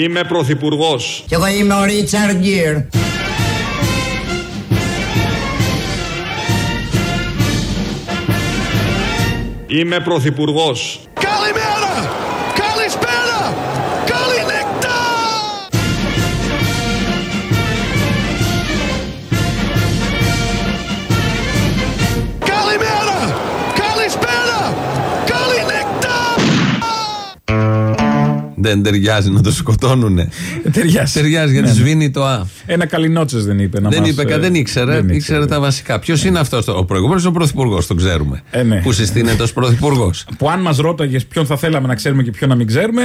Είμαι πρωθυπουργός. Κι εγώ είμαι ο Ρίτσαρντ Γκίρ. Είμαι πρωθυπουργός. Δεν ταιριάζει να το σκοτώνουνε. Ταιριάζει. Ταιριάζει γιατί σβήνει το Α. Ένα καλινότσες δεν είπε. Να Δεν μας, είπε, κα- ε, δεν ήξερε. ήξερε τα βασικά. Ποιος είναι αυτός, ο προηγούμενος ο πρωθυπουργός, τον ξέρουμε. Ε, ναι. Που συστήνεται ως πρωθυπουργός. Που αν μας ρώταγες ποιον θα θέλαμε να ξέρουμε και ποιον να μην ξέρουμε.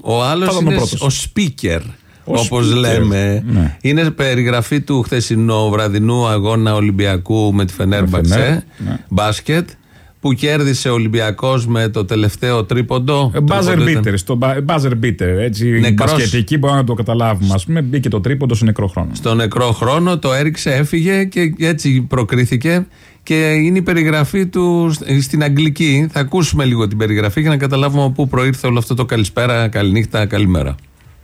Ο άλλος Θα ήταν ο είναι πρώτος. ο speaker. Ο Όπως speaker. λέμε. Ναι. Είναι περιγραφή του χθεσινού βραδινού αγώνα Ολυμπιακού με τη Φενέρμπαξε. Φενέρ, ναι. Μπάσκετ. Που κέρδισε ο Ολυμπιακός με το τελευταίο τρίποντο. Ε, Buzzer Τρίποντο ήταν- beater. Στο μπα- buzzer beater. Έτσι, Νεκρός. μπασκετική μπορούμε να το καταλάβουμε. Α πούμε, μπήκε το τρίποντο σε νεκρό χρόνο. στο νεκρό χρόνο, το έριξε, έφυγε και έτσι προκρίθηκε. Και είναι η περιγραφή του σ- στην αγγλική. Θα ακούσουμε λίγο την περιγραφή για να καταλάβουμε από πού προήρθε όλο αυτό το καλησπέρα, καληνύχτα, καλημέρα.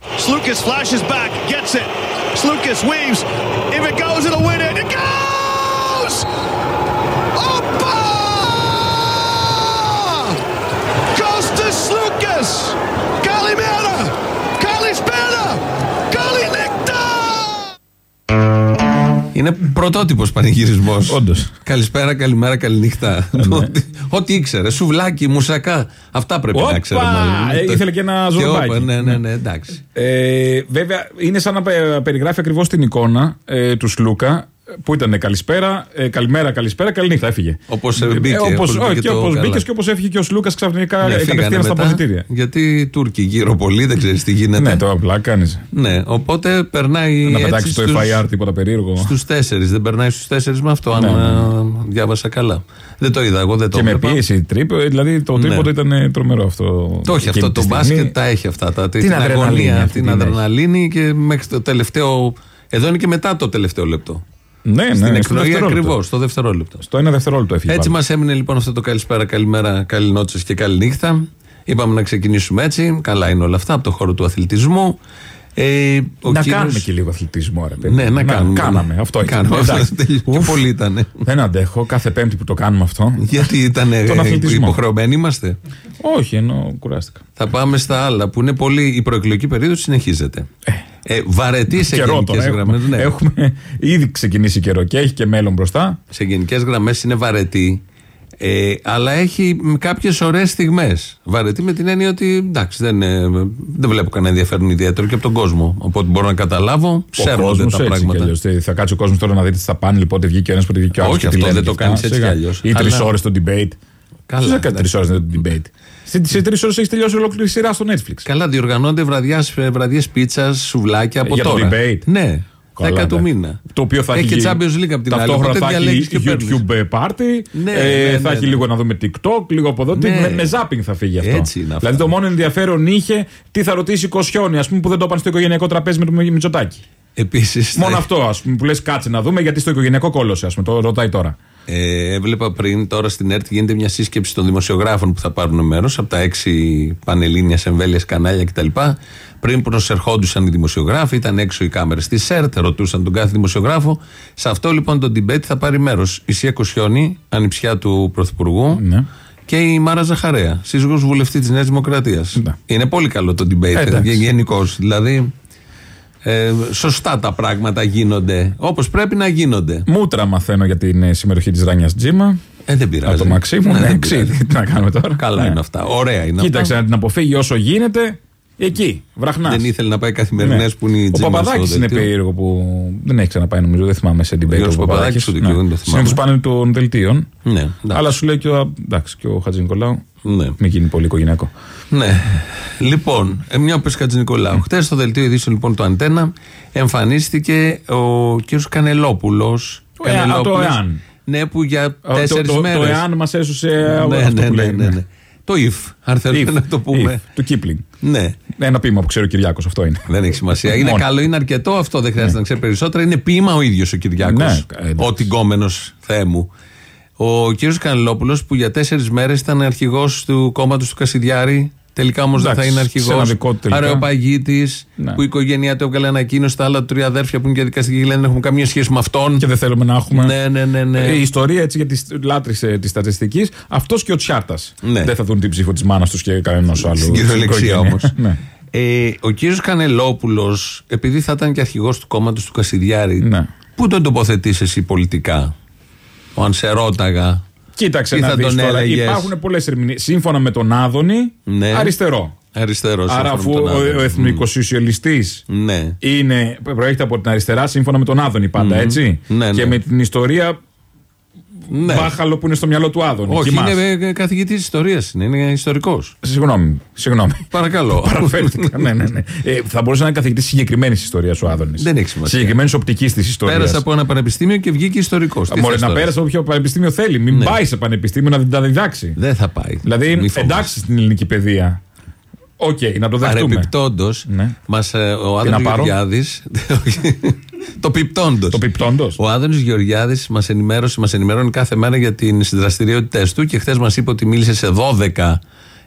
Slukas flashes back, gets it. Slukas weaves. If it goes, it'll win it. It goes! Opa! Είναι πρωτότυπος πανηγυρισμός. Όντως. Καλησπέρα, καλημέρα, καληνύχτα. Ό,τι- Ό,τι ήξερε. Σουβλάκι, μουσακά. Αυτά πρέπει Όπα! να ξέρει. μάλλον. Ε, ήθελε και ένα Και ζορμπάκι. όπα, Ναι, ναι, ναι, εντάξει. Ε, βέβαια, είναι σαν να πε- περιγράφει ακριβώς την εικόνα ε, του Σλούκα που ήταν καλησπέρα, ε, καλημέρα, καλησπέρα, καληνύχτα, έφυγε. Όπως μπήκε. Ε, όπως, όπως όχι, μπήκε και το όπως καλά. μπήκε και όπως έφυγε και ο Σλούκας ξαφνικά Ναι, ε, φύγανε κατευθείαν στα μετά, αποδητήρια. Γιατί οι Τούρκοι γύρω πολύ, δεν ξέρεις τι γίνεται. Ναι, το απλά κάνεις. Ναι, οπότε περνάει. Να έτσι πετάξεις το στους- FIR τίποτα περίεργο. Στους τέσσερις. Δεν περνάει στους τέσσερις με αυτό, αν Ναι, ναι, ε, διάβασα καλά. Δεν το είδα, εγώ δεν το Και με έβλεπα. πίεση τρίπο, δηλαδή το Ναι. τρίποντο ήταν ε, τρομερό αυτό. Το έχει εκείνη αυτό τη το στιγμή. μπάσκετ, τα έχει αυτά. Τα, την, αδρεναλίνη αγωνία, αυτή την την έχει. αδρεναλίνη και μέχρι το τελευταίο. Εδώ είναι και μετά το τελευταίο λεπτό. Ναι, ναι, Στην στο εκπνοή δευτερόλεπτο. ακριβώς, στο δευτερόλεπτο. Στο ένα δευτερόλεπτο έφυγε. Έτσι πάλι. μας έμεινε λοιπόν αυτό το καλησπέρα, καλημέρα, καληνότσε και καληνύχτα. Είπαμε να ξεκινήσουμε έτσι. Καλά είναι όλα αυτά από το χώρο του αθλητισμού. Ε, ο να κύριος- κάνουμε και λίγο αθλητισμό, ρε παιδί. Ναι, να κάνουμε. Κάναμε, αυτό ήταν. Κάναμε. Εντάξει. Και Ουφ, πολύ ήταν. Δεν αντέχω κάθε Πέμπτη που το κάνουμε αυτό. Γιατί ήταν Τον αθλητισμό. υποχρεωμένοι είμαστε; Όχι, ενώ κουράστηκα. Θα πάμε στα άλλα που είναι πολύ. Η προεκλογική περίοδος συνεχίζεται. Ε, βαρετής σε Καιρό γενικές τώρα γραμμές. έχουμε, Ναι. έχουμε ήδη ξεκινήσει καιρό και έχει και μέλλον μπροστά. Σε γενικές γραμμές είναι βαρετή. Ε, αλλά έχει κάποιες ωραίες στιγμές. Βαρετή με την έννοια ότι εντάξει, δεν, ε, δεν βλέπω κανένα ενδιαφέρον ιδιαίτερο και από τον κόσμο. Οπότε μπορώ να καταλάβω, ψέρνονται κόσμος τα έτσι πράγματα. κι αλλιώς. Τι, Θα κάτσει ο κόσμος τώρα να δει τι θα πάνε, πότε βγήκε ο ένας, πότε βγήκε ο άλλος. Όχι, αυτό δεν το κάνεις έτσι κι αλλιώς. Ή τρεις Αλλά- ώρες το debate. Καλά, Τι θα κάνει εντάξει. τρει ώρε το debate. Σε, σε τρεις ώρες έχεις τελειώσει ολόκληρη σειρά στο Netflix. Καλά, διοργανώνται βραδιές πίτσας, σουβλάκια από Για το τώρα. debate. Ναι, Καλά, δέκα του εντάξει. μήνα. Το οποίο θα έχει έχει. και Champions League από την άλλη. Ταυτόχρονα Οπότε θα διαλέγεις έχει και παίρνεις. YouTube party. Ναι, ε, ναι, θα ναι, έχει ναι. λίγο να δούμε TikTok, λίγο από εδώ. Τι- Ναι. Με, με zapping θα φύγει αυτό. Έτσι είναι αυτά. Δηλαδή το μόνο ενδιαφέρον είχε τι θα ρωτήσει η Κοσιόνη, ας πούμε, που δεν το είπαν στο οικογενειακό τραπέζι με το Μητσοτάκι. Επίσης. Μόνο αυτό, ας πούμε, που λες κάτσε να δούμε γιατί στο οικογενειακό κόλωσε, ας πούμε, το ρωτάει τώρα. Ε, έβλεπα πριν, τώρα στην ΕΡΤ γίνεται μια σύσκεψη των δημοσιογράφων που θα πάρουν μέρος από τα έξι πανελλήνιας εμβέλειας κανάλια κτλ. Πριν προσερχόντουσαν οι δημοσιογράφοι, ήταν έξω οι κάμερες της ΕΡΤ, ρωτούσαν τον κάθε δημοσιογράφο. Σε αυτό λοιπόν το debate θα πάρει μέρος η Σία Κοσιόνη, ανιψιά του Πρωθυπουργού, Ναι. και η Μάρα Ζαχαρέα, σύζυγος βουλευτής της Νέας Δημοκρατίας. Ναι. Είναι πολύ καλό το debate, Ε, εντάξει. γενικώς. Δηλαδή, ε, σωστά τα πράγματα γίνονται όπως πρέπει να γίνονται. Μούτρα μαθαίνω για την ε, συμμετοχή της Ράνιας Τζίμα. Ε, δεν πειράζει. Από το Μαξίμου. Ναι, Ναι, δεν ξύδι. πειράζει. Τι να κάνουμε τώρα. Καλά Ναι. είναι αυτά. Ωραία είναι Κοίταξε αυτά. να την αποφύγει όσο γίνεται εκεί, βραχνάς. Δεν ήθελε να πάει καθημερινές που είναι η Ναι. Ο Τζίμα Παπαδάκης στο είναι δελτίο. περίεργο που δεν έχει ξαναπάει νομίζω, δεν θυμάμαι σε debate. Γιώργος ο Παπαδάκης, Παπαδάκης. ούτε και εγώ δεν το θυμάμαι. Συνήθως πάνε των δελτίων. Ναι, εντάξει. Αλλά σου λέει και ο, εντάξει, και ο Χατζη Νικολάου. Ναι. Μην γίνει πολύ οικογενειακό. ναι. Λοιπόν, ε, μια που Χατζη Νικολάου. Χθε στο δελτίο ειδήσεων λοιπόν το Αντένα εμφανίστηκε ο κ. Κανελόπουλος. Το ΕΑ, το ΕΑΝ. Ναι, που για το, τέσσερις το, μέρες. το εάν μας έσωσε από ναι, αυτό ναι, που ναι, λέει. ναι, ναι. Το if, αν θέλουμε If, να το πούμε. if, του Κίπλινγκ. Ναι. Ένα ποίημα που ξέρει ο Κυριάκος, αυτό είναι. Δεν έχει σημασία. Είναι Μόνο. καλό, είναι αρκετό αυτό, δεν χρειάζεται να ξέρει περισσότερα. Είναι ποίημα ο ίδιος ο Κυριάκος. Ναι, εντάξει. ο τυγκόμενος Θεέ μου. Ο κύριος Κανελόπουλος που για τέσσερις μέρες ήταν αρχηγός του κόμματος του Κασιδιάρη Τελικά όμως δεν θα Εντάξει, είναι σε αρχηγό. ένα δικό του τελικά. Αρεοπαγίτη, Ναι. που η οικογένειά του έβγαλε ανακοίνωση. Τα άλλα του τρία αδέρφια που είναι και δικαστικοί λένε δεν έχουν καμία σχέση με αυτόν. Και δεν θέλουμε να έχουμε. Ναι, ναι, ναι, ναι. Ε, Η ιστορία έτσι για τις λάτρε τη στατιστικής, αυτός και ο Τσιάρτας. Ναι. Δεν θα δουν την ψήφο της μάνας τους και κανένας άλλου. Στην κυριολεξία όμως. ναι. Ε, ο κύριος Κανελόπουλος, επειδή θα ήταν και αρχηγός του κόμματος του Κασιδιάρη, Ναι. πού τον τοποθετείς εσύ πολιτικά, ο αν σε ρώταγα. Κοίταξε Τι να θα δεις τον τώρα. έλεγες; Υπάρχουν πολλές ερμηνείες. Σύμφωνα με τον Άδωνη, Ναι. αριστερό. Αριστερό. Άρα, αφού ο, ο εθνικοσοσιαλιστή Ναι. είναι, προέρχεται από την αριστερά, σύμφωνα με τον Άδωνη πάντα, έτσι. Ναι, και ναι. με την ιστορία ναι. μπάχαλο που είναι στο μυαλό του Άδωνη. Όχι, Κοιμάς. είναι καθηγητής ιστορίας. Είναι, είναι ιστορικός. Συγγνώμη. Συγγνώμη. Παρακαλώ. Παραφέρθηκα. ναι, ναι, ναι. Ε, θα μπορούσε να είναι καθηγητής συγκεκριμένης ιστορίας ο Άδωνης. Δεν έχει σημασία. Συγκεκριμένης οπτικής της ιστορίας. Πέρασε από ένα πανεπιστήμιο και βγήκε ιστορικός. Μπορεί να πέρασε από όποιο πανεπιστήμιο θέλει. Μην πάει σε πανεπιστήμιο να τα διδάξει. Δεν θα πάει. Δηλαδή, Μη φοβάσαι. εντάξει στην ελληνική παιδεία. Οκ, να το δεχτούμε. Παρεπιπτόντω, Ναι. μας, ε, ο Τι να Άδωνης πάρω; Γεωργιάδη. το πιπτόντος. Το πιπτόντος. Ο Άδωνης Γεωργιάδης μας ενημέρωσε, μας ενημερώνει κάθε μέρα για τις δραστηριότητές του και χθες μας είπε ότι μίλησε σε 12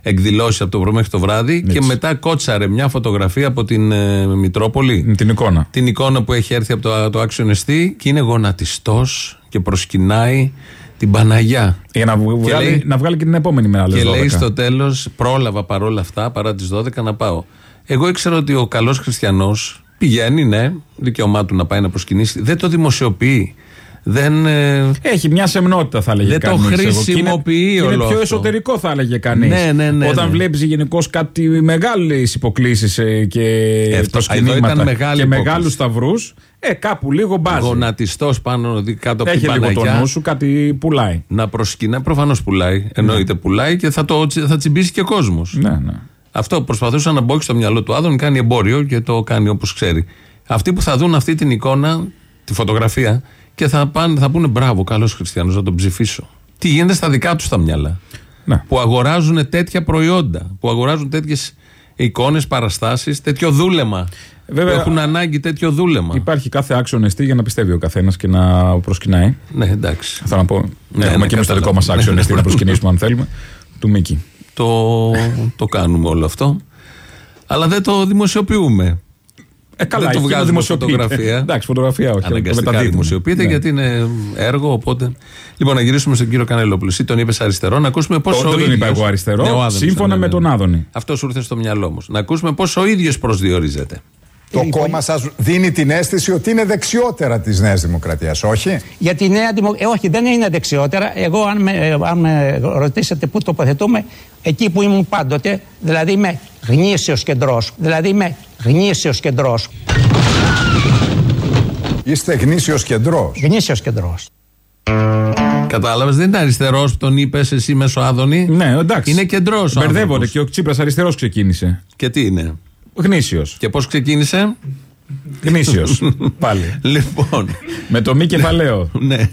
εκδηλώσεις από το πρωί μέχρι το βράδυ και μετά κότσαρε μια φωτογραφία από την ε, Μητρόπολη. Με την εικόνα. Την εικόνα που έχει έρθει από το, το Άξιον Εστί και είναι γονατιστός και προσκυνάει την Παναγιά. Για να, βγ- βγάλει, λέει- να βγάλει και την επόμενη μέρα. Και άλλες λέει 12. στο τέλος, πρόλαβα παρόλα αυτά, παρά τις 12 να πάω. Εγώ ήξερα ότι ο καλός χριστιανός πηγαίνει, ναι, δικαίωμά του να πάει να προσκυνήσει. Δεν το δημοσιοποιεί. Δεν. ε, Έχει μια σεμνότητα, θα έλεγε Δεν το κανείς, εγώ. Και είναι- χρησιμοποιεί και όλο Είναι πιο αυτό. εσωτερικό, θα έλεγε κανείς. Ναι, ναι, ναι, Όταν ναι. βλέπεις γενικώς κάτι μεγάλες υποκλήσεις και Αυτό- προσκυνήματα εδώ ήταν μεγάλη και υπόκληση. μεγάλους σταυρούς, ε, κάπου λίγο μπάζει. Γονατιστός πάνω δι- κάτω από Έχει την λίγο το Παναγιά. νου σου, κάτι πουλάει. Να προσκυνάει. Προφανώς πουλάει. Εννοείται πουλάει και θα, το, θα τσιμπήσει και κόσμος. Ναι, ναι. Αυτό προσπαθούσε να μπόξει στο μυαλό του Άδων, κάνει εμπόριο και το κάνει όπως ξέρει. Αυτοί που θα δουν αυτή την εικόνα, τη φωτογραφία και θα, πάνε, θα πούνε μπράβο, καλός χριστιανός, να τον ψηφίσω. Τι γίνεται στα δικά τους τα μυαλά. Ναι. Που αγοράζουν τέτοια προϊόντα, που αγοράζουν τέτοιες εικόνες, παραστάσεις, τέτοιο δούλεμα. Βέβαια, που έχουν ανάγκη τέτοιο δούλεμα. Υπάρχει κάθε άξιο εστί για να πιστεύει ο καθένας και να προσκυνάει. Ναι, εντάξει. Θέλω να πω. Ναι, έχουμε ναι, και εμείς το δικό κατάλαβα. μας άξιο Ναι, εστί ναι, να ναι. προσκυνήσουμε, αν θέλουμε. Του Μίκη. Το, το κάνουμε όλο αυτό. Αλλά δεν το δημοσιοποιούμε. Ε, καλά, Δεν το εκεί βγάζουμε δημοσιοποιείται. φωτογραφία. Εντάξει, φωτογραφία όχι. Αναγκαστικά μεταδίδουμε. δημοσιοποιείται Ναι. γιατί είναι έργο. Οπότε. Λοιπόν, να γυρίσουμε στον κύριο Κανελόπουλο. Εσύ τον είπες αριστερό, να ακούσουμε πώ Το- ο δεν τον ίδιος- είπα εγώ αριστερό, Ναι, ο Άδωνης σύμφωνα ήταν, με ναι, τον ναι. Άδωνη. Αυτός σου ήρθε στο μυαλό όμω. Να ακούσουμε πώ ο ίδιος προσδιορίζεται. Το κόμμα σας δίνει την αίσθηση ότι είναι δεξιότερα της Νέας Δημοκρατίας, όχι; Για τη νέα δημοκρατία. όχι, δεν είναι δεξιότερα. Εγώ, αν με, ε, αν με ρωτήσετε πού τοποθετούμε, εκεί που ήμουν πάντοτε, δηλαδή είμαι γνήσιος κεντρός. Δηλαδή είμαι γνήσιος κεντρός. Είστε γνήσιος κεντρός. Γνήσιος κεντρός. Κατάλαβες, δεν είναι αριστερός που τον είπες εσύ μέσω Άδωνη. Ναι, εντάξει. Είναι κεντρός. Μπερδεύονται και ο Τσίπρας αριστερός ξεκίνησε. Και τι είναι; Γνήσιος. Και πώς ξεκίνησε; Γνήσιος. Πάλι. λοιπόν. με το μη κεφαλαίο. ναι.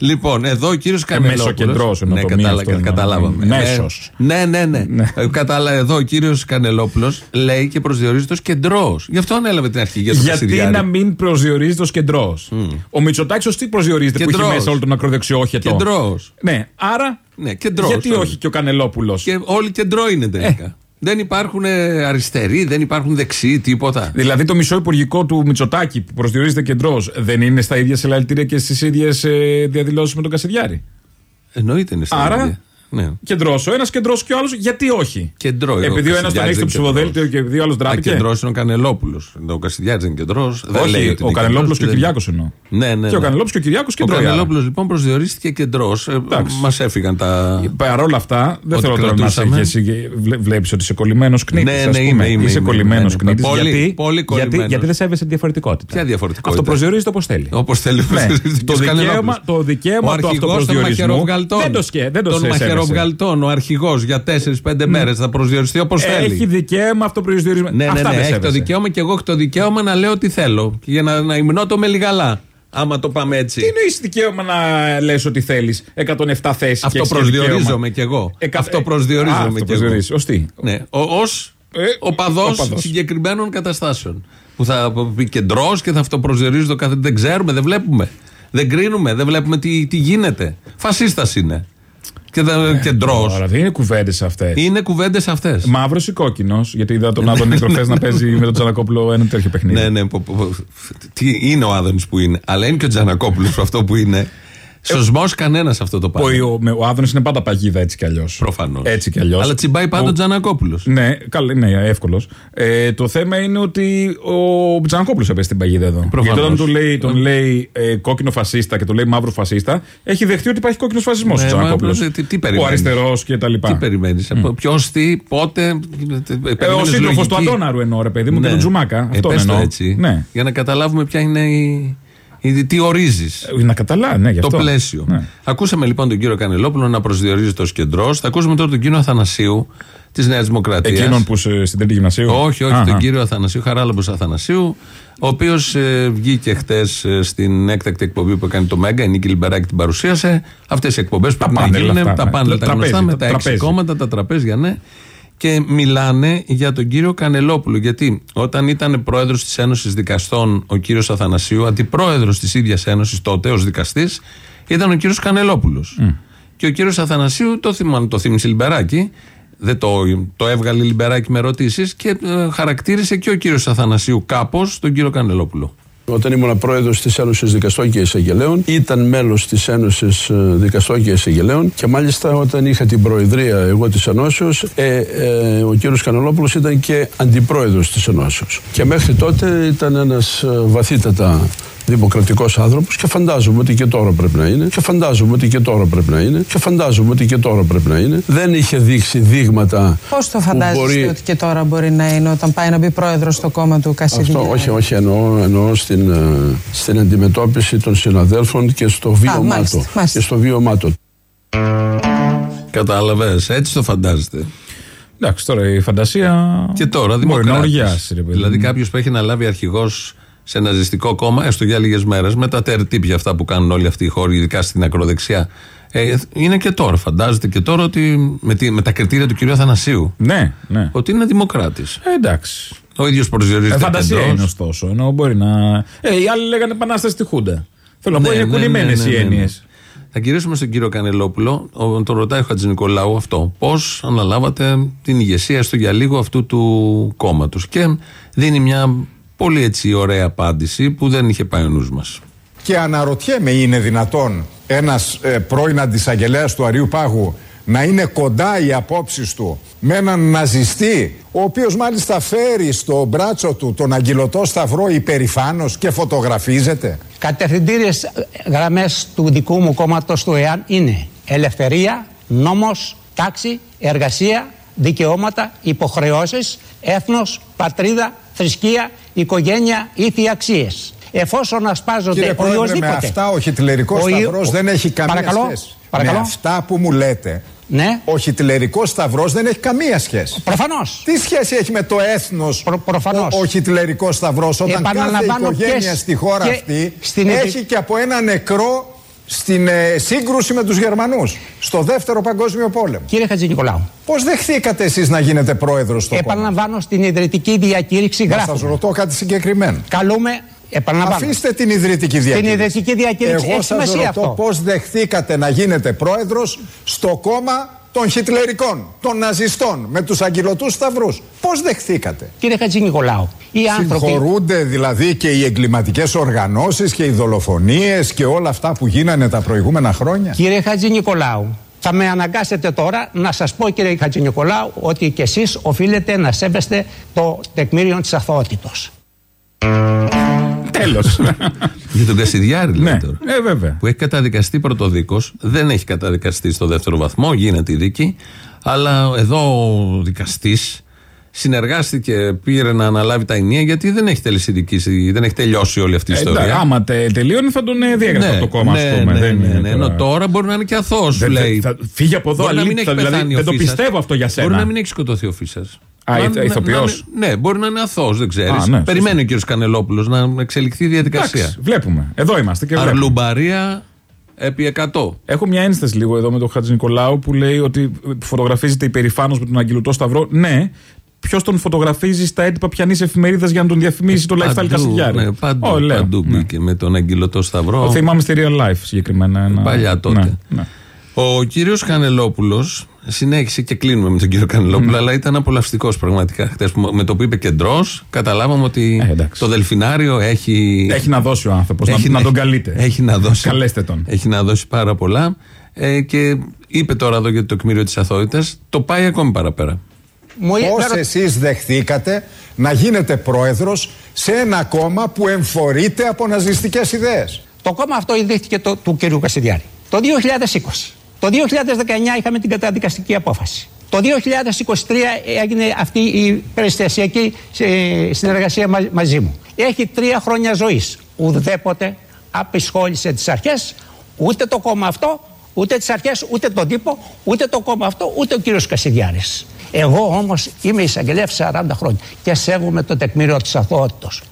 Λοιπόν, εδώ ο κύριος Κανελόπουλος. μεσοκεντρός εννοώ ναι, το μη καταλα- αυτό είναι, καταλάβαμε. μέσος. Ναι, ναι, ναι. Ε, Κατάλαβα εδώ ο κύριος Κανελόπουλος λέει και προσδιορίζεται ω κεντρός. Γι' αυτό ανέλαβε την αρχή για το Γιατί Κασιδιάρη. να μην προσδιορίζεται ω κεντρός; Ο Μητσοτάκη ω τι προσδιορίζεται που Κεντρός. έχει μέσα όλο τον ακροδεξιό όχετο; Κεντρός. Ναι, άρα. Ναι, κεντρός, γιατί όλοι. όχι και ο Κανελόπουλος; Και όλοι κεντρό είναι τελικά. Δεν υπάρχουν ε, αριστεροί, δεν υπάρχουν δεξιοί, τίποτα. Δηλαδή το μισό υπουργικό του Μητσοτάκη που προσδιορίζεται κεντρό δεν είναι στα ίδια συλλαλητήρια και στις ίδιες διαδηλώσεις με τον Κασιδιάρη; Εννοείται είναι στα Άρα- ίδια. Ναι. Κεντρό ο ένας, κεντρό και ο άλλος, γιατί όχι; Κεντρό. Επειδή ο ένας τον έχει στο ψηφοδέλτιο και επειδή ο άλλος ντράπηκε. Κεντρό είναι ο Κανελόπουλος. Ο Κασιδιάρης είναι κεντρό. Όχι, ο Κανελόπουλος και ο Κυριάκος εννοώ. Ναι, ναι. Και ο ναι. Κανελόπουλος και ο Κυριάκος Ο κεντρό. Κανελόπουλος λοιπόν προσδιορίστηκε κεντρός. Εντάξει. Μας έφυγαν τα. Παρ' όλα αυτά, δεν Ότι θέλω τώρα να σε κρατούσαμε. εσύ βλέπεις ότι είσαι κολλημένος κνήτης. Ναι, ναι, είμαι, είμαι, Είσαι είμαι, κολλημένος ναι, ναι. κνήτης. Πολύ, γιατί, πολύ γιατί, κολλημένος. γιατί δεν σέβεσαι τη διαφορετικότητα. Ποια διαφορετικότητα; Αυτό προσδιορίζεται όπως θέλει. Όπως θέλει Ναι. ο το, κύριος δικαίωμα, Κανελόπουλος. το δικαίωμα Ο του αρχηγός των αυτοπροσδιορισμού μαχαιροβγαλτών. δεν το, σκέ, δεν το Των σε- σέβεσαι. μαχαιροβγαλτών. Ο αρχηγός για 4-5 μέρες θα προσδιοριστεί όπως θέλει. Έχει δικαίωμα αυτοπροσδιορισμού. Ναι, ναι, Αυτά ναι, δεν έχει το σέβεσαι. δικαίωμα και εγώ έχω το δικαίωμα να λέω τι θέλω. Και για να, να υμνώ το με λιγαλά. Άμα το πάμε έτσι. Τι εννοείς δικαίωμα να λες ότι θέλεις 107 θέσεις Αυτό προσδιορίζομαι κι εγώ. Αυτό προσδιορίζομαι κι εγώ. Ω τι; Ναι, ως Ε, οπαδό οπαδός. συγκεκριμένων καταστάσεων. Που θα πει κεντρό και θα αυτοπροσδιορίζει το κάθε. Δεν ξέρουμε, δεν βλέπουμε. Δεν κρίνουμε, δεν βλέπουμε τι, τι γίνεται. Φασίστας είναι. Και και, δεν- και ντρός. Τώρα δεν είναι κουβέντες αυτές. Είναι κουβέντες αυτές. Μαύρος ή κόκκινος, γιατί είδα τον Άδωνη προχθές να παίζει με τον Τζανακόπουλο ένα τέτοιο παιχνίδι. Ναι, ναι. πο- πο- πο- Τι είναι ο Άδωνης που είναι. Αλλά είναι και ο Τζανακόπουλος αυτό που είναι. Σωσμό κανένας αυτό το πράγμα. Ο, ο, ο Άδωνης είναι πάντα παγίδα έτσι κι αλλιώς. Προφανώς. Έτσι κι αλλιώς. Αλλά τσιμπάει πάντα ο Τζανακόπουλος. Ναι, καλά, ναι, εύκολος. Ε, το θέμα είναι ότι ο Τζανακόπουλος έπεσε την παγίδα εδώ. Προφανώς. Γιατί όταν του λέει, τον λέει ε, κόκκινο φασίστα και τον λέει μαύρο φασίστα, έχει δεχτεί ότι υπάρχει κόκκινος φασισμός Ναι, ο μα, Τζανακόπουλος. τι- τι Ο περιμένεις. αριστερός και τα λοιπά. Τι περιμένεις; Ποιος, τι, πότε; Ε, ο σύντροφος του Αντώναρου εννοώ, ρε παιδί μου, και τον Τζουμάκα. Ε, Αυτό πες το εννοώ. έτσι. Ναι. Για να καταλάβουμε ποια είναι η. Η- τι ορίζεις. Ε, Να καταλάβει, ναι, γι' Το αυτό. πλαίσιο. Ναι. Ακούσαμε λοιπόν τον κύριο Κανελόπουλο να προσδιορίζεται ω κεντρό. Θα ακούσουμε τώρα τον κύριο Αθανασίου της Νέας Δημοκρατίας. Εκείνον που σε- στην τρίτη γυμνασίου. Όχι, όχι, Αχα. τον κύριο Αθανασίου, Χαράλαμπος Αθανασίου, ο οποίος βγήκε χτες στην έκτακτη εκπομπή που έκανε το Μέγκα, η Νίκη Λιμπεράκη την παρουσίασε. Αυτές οι εκπομπές πρέπει να πάνελ γίνουν, αυτά, τα ναι. πάνελ τα Τραπέζι, γνωστά με τα τα έξι τραπέζι. κόμματα, τα τραπέζια, ναι. Και μιλάνε για τον κύριο Κανελόπουλο. Γιατί όταν ήταν πρόεδρος της Ένωσης Δικαστών ο κύριος Αθανασίου, αντιπρόεδρος της ίδιας Ένωσης τότε ως δικαστής, ήταν ο κύριος Κανελόπουλος. Και ο κύριος Αθανασίου το, θυμά, το θύμισε Λιμπεράκη. Δεν το, το έβγαλε Λιμπεράκη με ερωτήσει και ε, χαρακτήρισε και ο κύριος Αθανασίου κάπως τον κύριο Κανελόπουλο. Όταν ήμουν πρόεδρος της Ένωσης Δικαστών και Εισαγγελέων, ήταν μέλος της Ένωσης Δικαστών και Εισαγγελέων και μάλιστα όταν είχα την προεδρία εγώ της Ενώσεως, ε, ε, ο κύριος Κανελόπουλο ήταν και αντιπρόεδρος της Ενώσεως. Και μέχρι τότε ήταν ένας βαθύτατα δημοκρατικός άνθρωπος και φαντάζομαι ότι και τώρα πρέπει να είναι. Και φαντάζομαι ότι και τώρα πρέπει να είναι. Και φαντάζομαι ότι και τώρα πρέπει να είναι. Δεν είχε δείξει δείγματα. Πώς το που φαντάζεστε μπορεί- ότι και τώρα μπορεί να είναι όταν πάει να μπει πρόεδρος στο κόμμα του Κασιδίου. Αυτό, όχι, όχι, εννοώ, εννοώ στην, ε, στην αντιμετώπιση των συναδέλφων και στο βίωμά μάλιστα, του. μάλιστα. Και στο βίωμά του. Κατάλαβες, έτσι το φαντάζεστε; Εντάξει, τώρα η φαντασία. Και τώρα Μπορεί δημοκράτης. να οργιάσει, ρε παιδί. Δηλαδή μου. κάποιος που έχει αναλάβει αρχηγός σε ναζιστικό κόμμα, έστω για λίγες μέρες, με τα τερτύπια αυτά που κάνουν όλοι αυτοί οι χώροι, ειδικά στην ακροδεξιά. Ε, είναι και τώρα, φαντάζεται και τώρα ότι με, τη- με τα κριτήρια του κυρίου Αθανασίου. Ναι, ναι. Ότι είναι δημοκράτης. Ε, εντάξει. Ο ίδιος Ε, προσδιορίζεται φαντασία κεντρός. είναι ωστόσο. Ενώ μπορεί να. Ε, οι άλλοι λέγανε επανάσταση στη Χούντα. Θέλω να πω, Ναι, είναι ναι, κουνημένες ναι, ναι, οι ναι. έννοιες. Θα γυρίσουμε στον κύριο Κανελόπουλο. Ο, τον ρωτάει ο Χατζη Νικολάου αυτό. Πώς αναλάβατε την ηγεσία στο για λίγο αυτού του κόμματος. Και δίνει μια πολύ έτσι ωραία απάντηση που δεν είχε πάει ο νους μας. Και αναρωτιέμαι, είναι δυνατόν ένας ε, πρώην αντισαγγελέας του Αριού Πάγου να είναι κοντά οι απόψεις του με έναν ναζιστή, ο οποίος μάλιστα φέρει στο μπράτσο του τον αγγυλωτό σταυρό υπερηφάνος και φωτογραφίζεται. Κατευθυντήριες γραμμές του δικού μου κόμματος του ΕΑΝ είναι ελευθερία, νόμος, τάξη, εργασία, δικαιώματα, υποχρεώσεις, έθνος, πατρίδα, θρησκεία, οικογένεια, ήθιοι αξίες. Εφόσον ασπάζονται Κύριε ο Πρόεδρε, με οποιοσδήποτε- αυτά ο χιτλερικός ο Ι- σταυρός ο- δεν έχει καμία Παρακαλώ, σχέση. παρακαλώ. Με αυτά που μου λέτε, Ναι. ο χιτλερικός σταυρός δεν έχει καμία σχέση. Προφανώς. Τι σχέση έχει με το έθνος Προ- προφανώς. ο, ο χιτλερικός σταυρός όταν κάθε Επαναλαμβάνω οικογένεια και- στη χώρα και αυτή στην έχει επι- και από ένα νεκρό στην ε, σύγκρουση με τους Γερμανούς στο δεύτερο παγκόσμιο πόλεμο. Κύριε Χατζη Νικολάου, Πώς δεχθήκατε εσείς να γίνετε πρόεδρος στο κόμμα; επαναλαμβάνω στην ιδρυτική διακήρυξη Να σας γράφουμε. ρωτώ κάτι συγκεκριμένο. Καλούμε, επαναλαμβάνω. Αφήστε την ιδρυτική διακήρυξη. ιδρυτική διακήρυξη. Εγώ Έχει σας σημασία ρωτώ αυτό. πώς δεχθήκατε να γίνετε πρόεδρος στο κόμμα των χιτλερικών, των ναζιστών, με τους αγγυλωτούς σταυρούς. Πώς δεχθήκατε; Κύριε Χατζη Νικολάου, οι άνθρωποι. Συγχωρούνται δηλαδή και οι εγκληματικές οργανώσεις και οι δολοφονίες και όλα αυτά που γίνανε τα προηγούμενα χρόνια; Κύριε Χατζη Νικολάου, θα με αναγκάσετε τώρα να σας πω κύριε Χατζη Νικολάου ότι και εσείς οφείλετε να σέβεστε το τεκμήριο της αθωότητος. Τέλος. Για τον Κασιδιάρη, λέει ναι, τώρα. ε, βέβαια. Που έχει καταδικαστεί πρωτοδίκω, δεν έχει καταδικαστεί στο δεύτερο βαθμό, γίνεται η δίκη. Αλλά εδώ ο δικαστής συνεργάστηκε, πήρε να αναλάβει τα ενία γιατί δεν έχει τελεσυνδικήσει, δεν έχει τελειώσει όλη αυτή η Ε, ιστορία. εντάξει, άμα τε, τελείωνε θα τον ε, διέγραφε από το κόμμα, ναι, ας πούμε. ναι, δεν ναι, είναι ναι. τώρα- Ενώ τώρα μπορεί να είναι και αθώος, σου Δεν- δεν- λέει. θα φύγει από εδώ, Μπορεί να μην αλήθεια, έχει δηλαδή, πεθάνει δεν ο το Φίσας. πιστεύω αυτό για σένα. Μπορεί να μην έχει σκοτωθεί ο Φίσας. Α, ηθ- ηθοποιός. Ναι, μπορεί να είναι αθώος, δεν ξέρεις. Α, ναι, Περιμένει ο κύριος Κανελόπουλος να εξελιχθεί η διαδικασία. Εντάξει, βλέπουμε. Εδώ είμαστε και βλέπουμε. Αρλουμπαρία επί 100. Έχω μια ένσταση λίγο εδώ με τον Χατζη Νικολάου που λέει ότι φωτογραφίζεται υπερηφάνος με τον Αγγελωτό Σταυρό. Ναι, ποιος τον φωτογραφίζει στα έτυπα πιανής εφημερίδας για να τον διαφημίσει το lifestyle Παντού, Κασιδιάρη. ναι, παντού, Ω, λέω. παντού Ναι. μπήκε με τον αγγυλωτό σταυρό. Το θυμάμαι στη real life συγκεκριμένα. ένα- Παλιά τότε. Ναι, ναι. Ο κύριος Κανελόπουλος συνέχισε και κλείνουμε με τον κύριο Κανελόπουλο, αλλά ήταν απολαυστικός πραγματικά. Χθε με το που είπε κεντρό, καταλάβαμε ότι Ε, εντάξει. το δελφινάριο έχει. Έχει να δώσει ο άνθρωπος, να, έχει- να τον καλείτε. Έχει να δώσει. Καλέστε τον. Έχει να δώσει πάρα πολλά. Ε, και είπε τώρα εδώ για το τεκμήριο της αθότητας, το πάει ακόμη παραπέρα. Μου Πώς είπε- εσείς δεχθήκατε να γίνετε πρόεδρος σε ένα κόμμα που εμφορείται από ναζιστικές ιδέες; Το κόμμα αυτό ιδρύθηκε το, του κ. Κασιδιάρη. Το 2020. Το 2019 είχαμε την καταδικαστική απόφαση. Το 2023 έγινε αυτή η περιστασιακή ε, συνεργασία μα- μαζί μου. Έχει τρία χρόνια ζωής. Ουδέποτε απεισχόλησε τις αρχές, ούτε το κόμμα αυτό, ούτε τις αρχές, ούτε τον τύπο, ούτε το κόμμα αυτό, ούτε ο κύριος Κασιδιάρης. Εγώ όμως είμαι εισαγγελέας 40 χρόνια και σέβομαι το τεκμήριο της αθωότητος.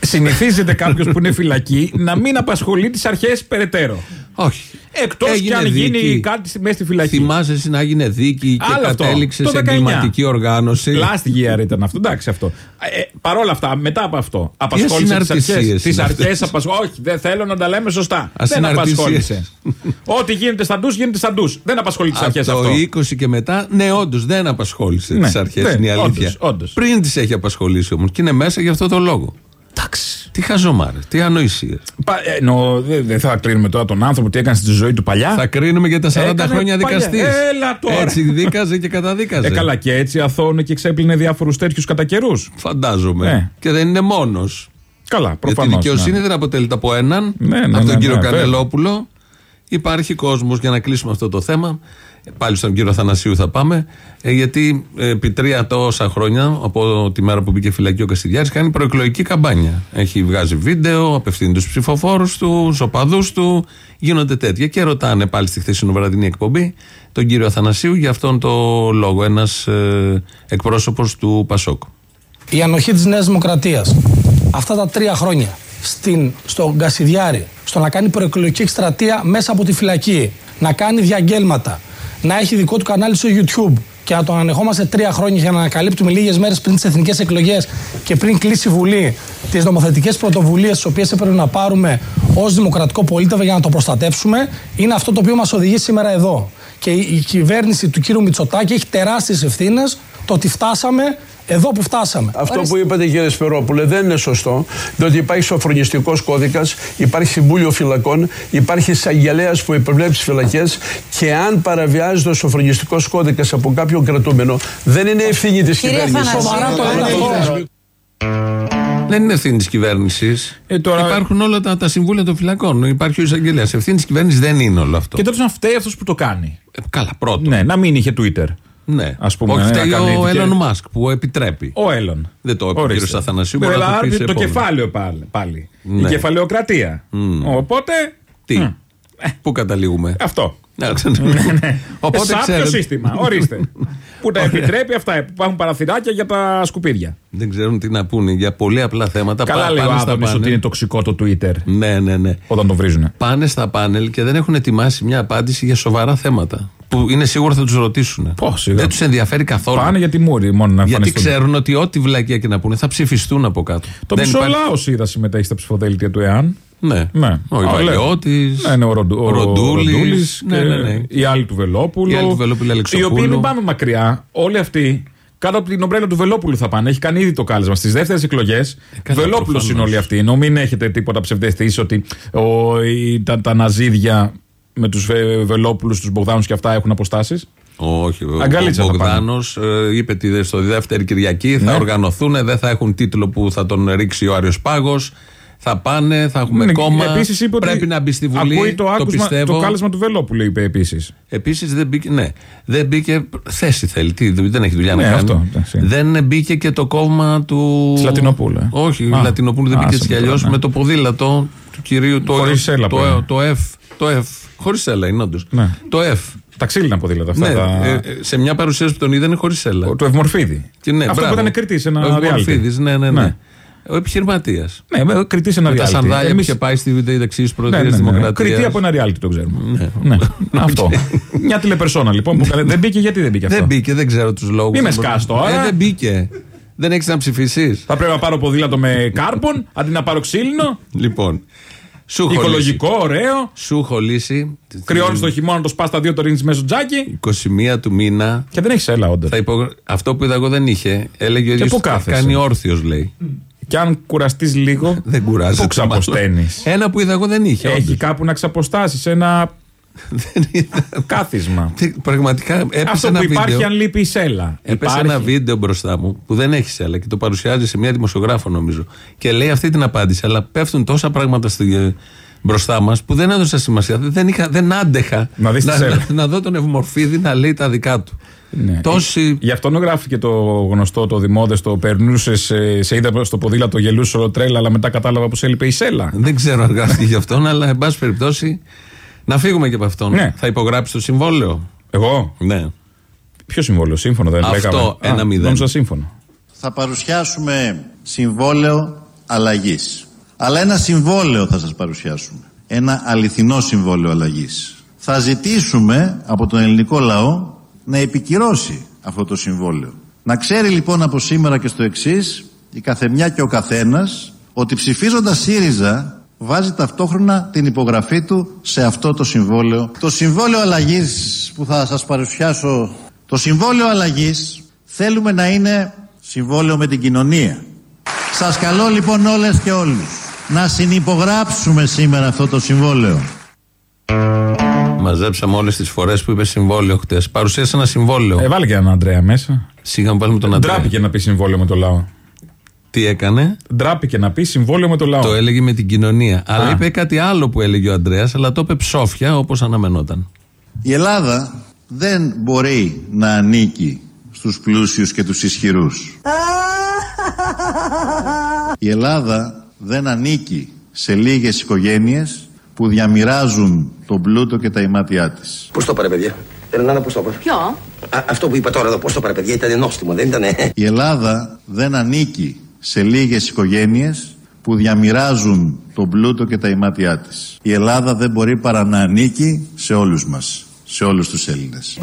Συνηθίζεται κάποιος που είναι φυλακή να μην απασχολεί τις αρχές περαιτέρω. Όχι. Εκτός κι Έγινε αν γίνει δίκη. κάτι στη- μέσα στη φυλακή. Θυμάσαι εσύ να έγινε δίκη και Άλλο αυτό. κατέληξες Το σε 19. εγκληματική οργάνωση; Last year ήταν αυτό. Εντάξει αυτό. Ε, Παρ' όλα αυτά, μετά από αυτό, απασχόλησες τις ασυναρτησίες αρχές. είναι Τις αρχές αυτές; απασχόλησες. Όχι, δεν θέλω να τα λέμε σωστά. Δεν Ασυναρτησίες. απασχόλησε. Ό,τι γίνεται στα ντους, γίνεται στα ντους. Δεν απασχολείς τις αρχές Από αυτό. το 20 και μετά, ναι, όντως δεν απασχόλησε Ναι, τις αρχές. δεν, Είναι η αλήθεια. όντως, όντως. Πριν τις έχει απασχολήσει όμως. Και είναι μέσα για αυτό το λόγο. Εντάξει. Τι χαζομάρε, τι ανοησίες. Πα- ε, εννοώ, δεν δεν θα κρίνουμε τώρα τον άνθρωπο τι έκανε στη ζωή του παλιά. Θα κρίνουμε για τα 40 Έκανε χρόνια παλιά. δικαστής. Έλα τώρα. Έτσι δίκαζε και καταδίκαζε. Ε, καλά, και έτσι αθώωνε και ξέπλυνε διάφορους τέτοιους κατά καιρούς. Φαντάζομαι. Ναι. Και δεν είναι μόνος. Καλά, Γιατί η προφανώς. δικαιοσύνη δεν αποτελείται από έναν, Ναι, ναι, από τον ναι, κύριο ναι, Κανελόπουλο. Υπάρχει κόσμος για να κλείσουμε αυτό το θέμα. Πάλι στον κύριο Θανασίου θα πάμε. Ε, γιατί ε, επί τρία τόσα χρόνια, από τη μέρα που μπήκε φυλακή ο Καστιδιάρης, κάνει προεκλογική καμπάνια. Έχει βγάζει βίντεο, απευθύνει τους ψηφοφόρους τους, του οπαδούς του. Γίνονται τέτοια. Και ρωτάνε πάλι στη χθεσινοβραδινή εκπομπή τον κύριο Αθανασίου για αυτόν το λόγο. Ένας ε, εκπρόσωπος του Πασόκ. Η ανοχή της Νέας Δημοκρατίας αυτά τα τρία χρόνια στην, στον Κασιδιάρη, στο να κάνει προεκλογική εκστρατεία μέσα από τη φυλακή, να κάνει διαγγέλματα, να έχει δικό του κανάλι στο YouTube και να τον ανεχόμαστε τρία χρόνια για να ανακαλύπτουμε λίγες μέρες πριν τις εθνικές εκλογές και πριν κλείσει η Βουλή τις νομοθετικές πρωτοβουλίες τις οποίες έπρεπε να πάρουμε ως δημοκρατικό πολίτευο για να το προστατεύσουμε, είναι αυτό το οποίο μας οδηγεί σήμερα εδώ. Και η, η κυβέρνηση του κύριου Μητσοτάκη έχει τεράστιες ευθύνες το ότι φτάσαμε εδώ που φτάσαμε. Αυτό που είπατε κύριε Σπερόπουλε δεν είναι σωστό, διότι υπάρχει σοφρονιστικός κώδικας, υπάρχει συμβούλιο φυλακών, υπάρχει εισαγγελέας που επιβλέπει τις φυλακές και αν παραβιάζεται ο σοφρονιστικός κώδικας από κάποιον κρατούμενο, δεν είναι ευθύνη της Κυρία κυβέρνησης. Θανασίου, Σοβαρά το λένε αυτό. Δεν είναι ευθύνη της κυβέρνησης. Ε, τώρα- Υπάρχουν όλα τα, τα συμβούλια των φυλακών. Υπάρχει ο εισαγγελέας. Ευθύνη της κυβέρνησης δεν είναι όλο αυτό. Και τότε να φταίει αυτός που το κάνει. Ε, καλά, πρώτο. Ναι, να μην είχε Twitter. Ναι. Ας πούμε, Όχι, ναι, φταίει να κάνει ο και- Έλλον Μάσκ που επιτρέπει. Ο Έλλον. Δεν το είπε ο Ορίστε. κύριος Αθανασίου, μπορεί να το Αλλά πει σε το επόμενο. κεφάλαιο πάλι. πάλι. Η Ναι. κεφαλαιοκρατία. Οπότε. Τι; Μμ. Πού καταλήγουμε; Αυτό. Ναι, Οπότε Οπότε Σάπιο ξέρετε. σύστημα. Ορίστε. που τα επιτρέπει αυτά. Που υπάρχουν παραθυράκια για τα σκουπίδια. Δεν ξέρουν τι να πούνε για πολύ απλά θέματα. Καλά Πά- λέει ο πάνε στα Άδωνη ότι πάνελ. είναι τοξικό το Twitter. Ναι, ναι, ναι. Όταν το βρίζουν. Πάνε στα πάνελ και δεν έχουν ετοιμάσει μια απάντηση για σοβαρά θέματα. Που είναι σίγουρο θα τους ρωτήσουν. Πω, σιγά. δεν τους ενδιαφέρει καθόλου. Πάνε για τη μούρη μόνο να Γιατί εμφανιστούν. ξέρουν ότι ό,τι βλακία και να πούνε θα ψηφιστούν από κάτω. Το Δεν μισό υπάρχει- λαός είδα συμμετέχει στα ψηφοδέλτια του ΕΑΝ. Ναι. Ναι. Ο Α, Ιβαλιώτης, Ναι, ναι, ο, Ροντου, ο Ροντούλης, και ναι, ναι, ναι. Οι άλλοι του Βελόπουλου. Οι άλλοι του Βελόπουλου, Οι Αλεξοπούλου. οποίοι μην πάμε μακριά. Όλοι αυτοί κάτω από την ομπρέλα του Βελόπουλου θα πάνε. Έχει κάνει ήδη το κάλεσμα στις δεύτερες εκλογές. Ε, καλά, Βελόπουλος προφανώς. είναι όλοι αυτοί. Ενώ μην έχετε τίποτα ψευδεστήσει ότι ο, η- τα, τα ναζίδια με τους Βελόπουλους, τους Μπογδάνους και αυτά έχουν αποστάσεις. Όχι, ο, Αγκαλίτσα ο θα πάνε. Μπογδάνος είπε τη, στο δεύτερη Κυριακή θα Ναι. οργανωθούν, δεν θα έχουν τίτλο που θα τον ρίξει ο Άριος Πάγος. Θα πάνε, θα έχουμε Ναι, κόμμα. επίσης είπε ότι πρέπει να μπει στη Βουλή. Ακούει το, άκουσμα, πιστεύω. το κάλεσμα του Βελόπουλου, είπε επίσης. Επίσης δεν μπήκε. Ναι, δεν μπήκε. Θέση θέλει. Τι, δεν έχει δουλειά Ναι, να κάνει. αυτό, εντάξει. δεν μπήκε και το κόμμα του. Της Λατινοπούλου, ε. Όχι, Α, Λατινοπούλου δεν άσε μπήκε έτσι κι με αλλιώς. τώρα, ναι. Με το ποδήλατο του κυρίου. Το, Χωρίς σέλα που το, είναι. το, F. Το F. Χωρίς σέλα είναι όντως. Ναι. Το F. Τα ξύλινα ποδήλατα αυτά. Ναι, τα... ε, ε, σε μια παρουσίαση που τον είδανε χωρίς σέλα. του Ευμορφίδη. Και ναι, Αυτό μπράβο. που ήταν κριτή σε ένα Ο reality. Ευμορφίδης, ναι, ναι, ναι. Ναι. Ο επιχειρηματίας. Ναι, με- κριτή σε ένα Με τα reality. σανδάλια Εμείς- που είχε πάει στη δεξί Ναι, προεδρίας ναι, τη ναι. Δημοκρατίας. Κριτή από ένα reality το ξέρουμε. Ναι. Αυτό. Μια τηλεπερσόνα λοιπόν που καλέ- δεν μπήκε γιατί δεν μπήκε αυτό; Δεν μπήκε, δεν ξέρω τους λόγους. Μη με σκάς τώρα. Ε, δεν μπήκε. Δεν έχεις να ψηφίσεις. Θα πρέπει να πάρω ποδήλατο με κάρπον αντί να πάρω ξύλινο. Λοιπόν, Σου έχω Οικολογικό, ωραίο. Σου έχω λύσει. Κρυώνεις το χειμώνα, το σπάς τα δύο, το ρίχνεις μέσα τζάκι. 21 του μήνα. Και δεν έχεις έλα, όντα. Θα υπογρα... Αυτό που είδα εγώ δεν είχε. Έλεγε ο Και ίδιος πού ότι θα κάθεσαι; Κάνει όρθιος, λέει. Και αν κουραστείς λίγο. Δεν κουράζεται. Πού ξαποσταίνεις; Ένα που είδα εγώ δεν είχε. Έχει όντως. κάπου να ξαποστάσεις ένα κάθισμα. Τι- Πραγματικά έπεσε Αυτό ένα που υπάρχει βίντεο. αν λείπει η σέλα. Έπεσε Υπάρχει. ένα βίντεο μπροστά μου που δεν έχει σέλα και το παρουσιάζει σε μια δημοσιογράφο νομίζω. Και λέει αυτή την απάντηση. Αλλά πέφτουν τόσα πράγματα στη, μπροστά μας που δεν έδωσα σημασία. Δεν, είχα, δεν άντεχα Να δεις τη να, σέλα. να, να δω τον Ευμορφίδη να λέει τα δικά του. Ναι. Τόση. Γι' αυτό γράφτηκε το γνωστό, το δημόδεστο. Περνούσε, σε, σε είδα στο ποδήλατο, γελούσε όλο τρέλα, αλλά μετά κατάλαβα πως έλειπε η σέλα. Δεν ξέρω αν γράφτηκε γι' αυτόν, αλλά εν πάση περιπτώσει να φύγουμε και από αυτόν. Ναι. Θα υπογράψει το συμβόλαιο; Εγώ; Ναι. Ποιο συμβόλαιο, σύμφωνο δεν Αυτό, λέγαμε. ένα Α, μηδέν. νόμιζα σύμφωνο. θα παρουσιάσουμε συμβόλαιο αλλαγής. Αλλά ένα συμβόλαιο θα σας παρουσιάσουμε. Ένα αληθινό συμβόλαιο αλλαγής. Θα ζητήσουμε από τον ελληνικό λαό να επικυρώσει αυτό το συμβόλαιο. Να ξέρει λοιπόν από σήμερα και στο εξής η καθεμιά και ο καθένας ότι ψηφίζοντας ΣΥΡΙΖΑ βάζει ταυτόχρονα την υπογραφή του σε αυτό το συμβόλαιο. Το συμβόλαιο αλλαγής που θα σας παρουσιάσω, το συμβόλαιο αλλαγής θέλουμε να είναι συμβόλαιο με την κοινωνία. Σας καλώ λοιπόν όλες και όλους να συνυπογράψουμε σήμερα αυτό το συμβόλαιο. Μαζέψαμε όλες τις φορές που είπε συμβόλαιο χτες. Παρουσίασε ένα συμβόλαιο. Ε, βάλε και έναν Αντρέα μέσα. Σιγά μου βάλουμε τον Αντρέα. Ντράπηκε να πει συμβόλαιο με το λαό. Τι έκανε; Ντράπηκε να πει συμβόλαιο με το λαό. Το έλεγε με την κοινωνία. Αλλά Α. είπε κάτι άλλο που έλεγε ο Αντρέα, αλλά το είπε ψόφια όπως αναμενόταν. Η Ελλάδα δεν μπορεί να ανήκει στους πλούσιους και τους ισχυρούς. Η Ελλάδα δεν ανήκει σε λίγες οικογένειες που διαμοιράζουν τον πλούτο και τα ημάτια της. Πώς το πάρε, παιδιά; Ελένα, πώς το πάρε. Ποιο; Α, αυτό που είπα τώρα εδώ, πώς το πάρε, παιδιά, ήταν νόστιμο, δεν ήταν. Η Ελλάδα δεν ανήκει σε λίγες οικογένειες που διαμοιράζουν τον πλούτο και τα ημάτια της. Η Ελλάδα δεν μπορεί παρά να ανήκει σε όλους μας, σε όλους τους Έλληνες.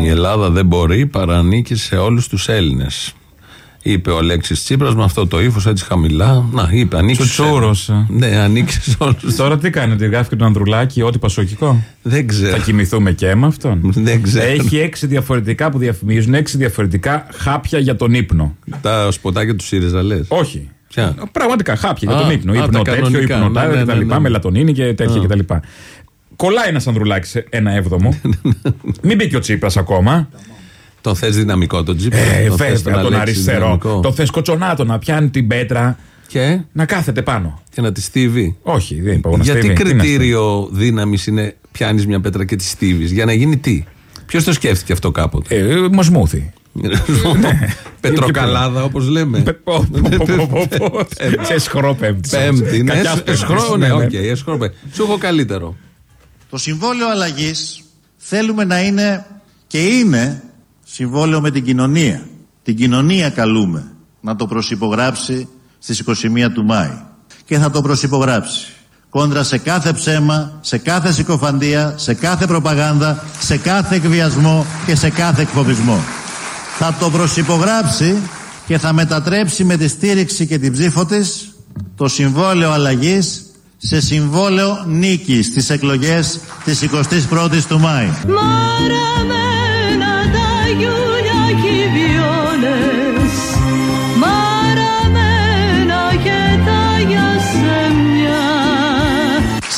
Η Ελλάδα δεν μπορεί παρά ανήκει σε όλους τους Έλληνες. Είπε ο Αλέξης Τσίπρας με αυτό το ύφος έτσι χαμηλά. Να, είπε, ανήκει στους Τσούτσούρωσε. Έλληνες. Ναι, ανήκει σε όλους. Τώρα τι κάνετε, γράφει και τον Ανδρουλάκη, ό,τι πασοκικό. Δεν ξέρω. Θα κοιμηθούμε και με αυτόν. Δεν ξέρω. Έχει έξι διαφορετικά που διαφημίζουν, έξι διαφορετικά χάπια για τον ύπνο. Τα σποτάκια του ΣΥΡΙΖΑ λες; Όχι. Ποια; Πραγματικά χάπια Α, για τον ύπνο. α, ύπνο τα τέτοιο, κανονικά. ύπνο Ναι, τάδε ναι, και τα ναι, λοιπά, ναι. μελατονίνη και τέτοια Α. και τα λοιπά. Κολλάει ένας Ανδρουλάκης σε ένα έβδομο. Μην μπει και ο Τσίπρας ακόμα. Τον θες δυναμικό τον Τσίπρα. Ε, Τον θες βέβαια, τον Αλέξη αριστερό. δυναμικό. Το θες κοτσονάτο να πιάνει την πέτρα, Και, να κάθεται πάνω. και να τη στίβει. Όχι, δεν είπα εγώ να Γιατί στίβει. Τι να στίβει; κριτήριο δύναμης είναι πιάνεις μια πέτρα και τη στίβεις; Για να γίνει τι; Ποιος το σκέφτηκε αυτό κάποτε; Ε, μοσμούθη. Πετροκαλάδα όπως λέμε. Πε- πω, πω, πω, πω, πω. Σε αισχρό πέμπτη. Πέμπτη. ναι, Κακιάς εσ- πέμπτης, Αισχρό, ναι, ναι, ναι. οκ, αισχρό πέμπτη. Σου έχω καλύτερο. Το συμβόλαιο αλλαγής θέλουμε να είναι και είναι συμβόλαιο με την κοινωνία. Την κοινωνία καλούμε να το προσυπογράψει στις 21 του Μάη. Και θα το προσυπογράψει. Κόντρα σε κάθε ψέμα, σε κάθε συκοφαντία, σε κάθε προπαγάνδα, σε κάθε εκβιασμό και σε κάθε εκφοβισμό. Θα το προσυπογράψει και θα μετατρέψει με τη στήριξη και την ψήφο της το συμβόλαιο αλλαγής σε συμβόλαιο νίκης στις εκλογές της 21ης του Μάη.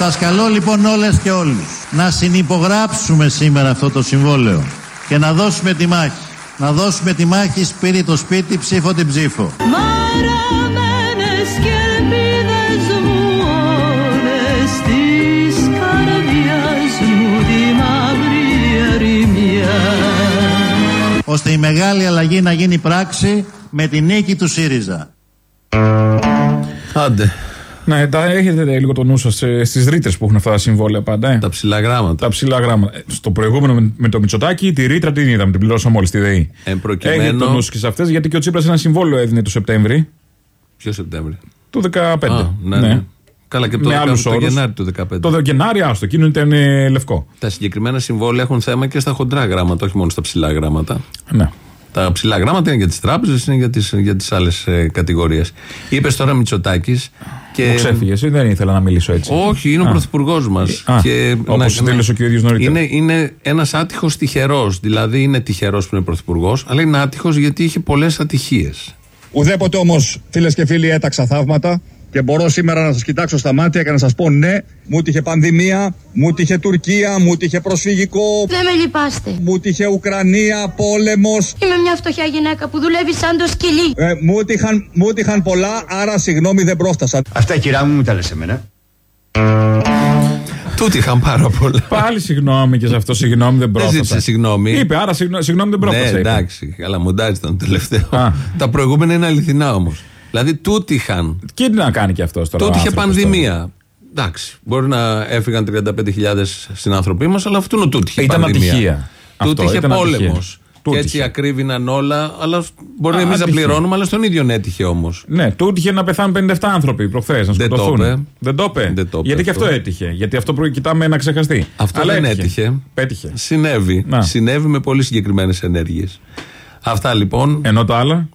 Σας καλώ λοιπόν όλες και όλους να συνυπογράψουμε σήμερα αυτό το συμβόλαιο και να δώσουμε τη μάχη. Να δώσουμε τη μάχη σπίτι το σπίτι, ψήφο την ψήφο. Μαραμένες και ελπίδες μου όλες της καρδιάς μου τη μαύρη ερημιά ώστε η μεγάλη αλλαγή να γίνει πράξη με τη νίκη του ΣΥΡΙΖΑ. Άντε. Ναι, τα έχετε λίγο το νου σας στις ρήτρες που έχουν αυτά τα συμβόλαια πάντα. Ε. Τα ψηλά γράμματα. Τα ψηλά γράμματα. Ε, Στο προηγούμενο με, με το Μητσοτάκι, τη ρήτρα την είδαμε, την πληρώσαμε όλοι στη ΔΕΗ. Εν προκειμένου- Έχετε το νους σας και σε αυτές, γιατί και ο Τσίπρας ένα συμβόλαιο έδινε το Σεπτέμβρη Ποιο Σεπτέμβρη; του 2015. Α, ναι, ναι. Καλά και το, Με 15, άλλους το όρους. Γενάρη του 2015. Το Γενάρη, άστο, εκείνο ήταν ε, λευκό. Τα συγκεκριμένα συμβόλαια έχουν θέμα και στα χοντρά γράμματα, όχι μόνο στα ψηλά γράμματα. Ναι. Τα ψηλά γράμματα είναι για τις τράπεζες, είναι για τις για τις άλλες κατηγορίες. Είπες τώρα Μητσοτάκης. Και... Μου ξέφυγε, δεν ήθελα να μιλήσω έτσι. Όχι, είναι ο Α. πρωθυπουργός μας. Α, όπως δήλωσε και ο ίδιος νωρίτερα. Είναι, είναι ένας άτυχος τυχερός. Δηλαδή είναι τυχερός που είναι πρωθυπουργός, αλλά είναι άτυχος γιατί είχε πολλές ατυχίες. Ουδέποτε όμως, φίλες και φίλοι, έταξα θαύματα και μπορώ σήμερα να σας κοιτάξω στα μάτια και να σας πω ναι, μου τύχε πανδημία, μου τύχε Τουρκία, μου τύχε προσφυγικό, Δεν με λυπάστε. μου τύχε Ουκρανία, πόλεμος. Είμαι μια φτωχιά γυναίκα που δουλεύει σαν το σκυλί. Ε, μου, τύχαν, μου τύχαν πολλά, άρα συγγνώμη δεν πρόφτασα. Αυτά κυρά μου μου τα λες εμένα. Τούτοι είχαν πάρα πολλά. Πάλι συγγνώμη και σε αυτό, συγγνώμη δεν Δεν πρόφτασα. ζήτησε συγγνώμη. Είπε, άρα συγγνώ- συγγνώμη δεν πρόφτασα. Ναι, είπε. εντάξει. Αλλά μοντάζ ήταν το τελευταίο. Α. Τα προηγούμενα είναι αληθινά όμως. Δηλαδή τούτοι είχαν. Και τι να κάνει και αυτός τώρα. Τότε ο είχε άνθρωπος πανδημία. Εντάξει, μπορεί να έφυγαν 35.000 συνάνθρωποι μας, αλλά αυτού τούτοι είχε Ήταν πανδημία. ατυχία. Τούτοι Αυτό, είχε ήταν ατυχία. πόλεμος. Τούτοι Και έτσι είχε. ακρίβηναν όλα, αλλά μπορεί Α, εμείς να ατυχία. πληρώνουμε, αλλά στον ίδιο έτυχε όμως. Ναι, του έτυχε να πεθάνουν 57 άνθρωποι προχθές, να Δεν το σκοτωθούν. είπε. Δεν το είπε. Δεν το είπε Γιατί και αυτό. αυτό έτυχε. Γιατί αυτό προ- κοιτάμε να ξεχαστεί. Αυτό Αλλά δεν έτυχε. Πέτυχε. Συνέβη. Να. Συνέβη με πολύ συγκεκριμένες ενέργειες. Αυτά λοιπόν. Ενώ τα άλλα;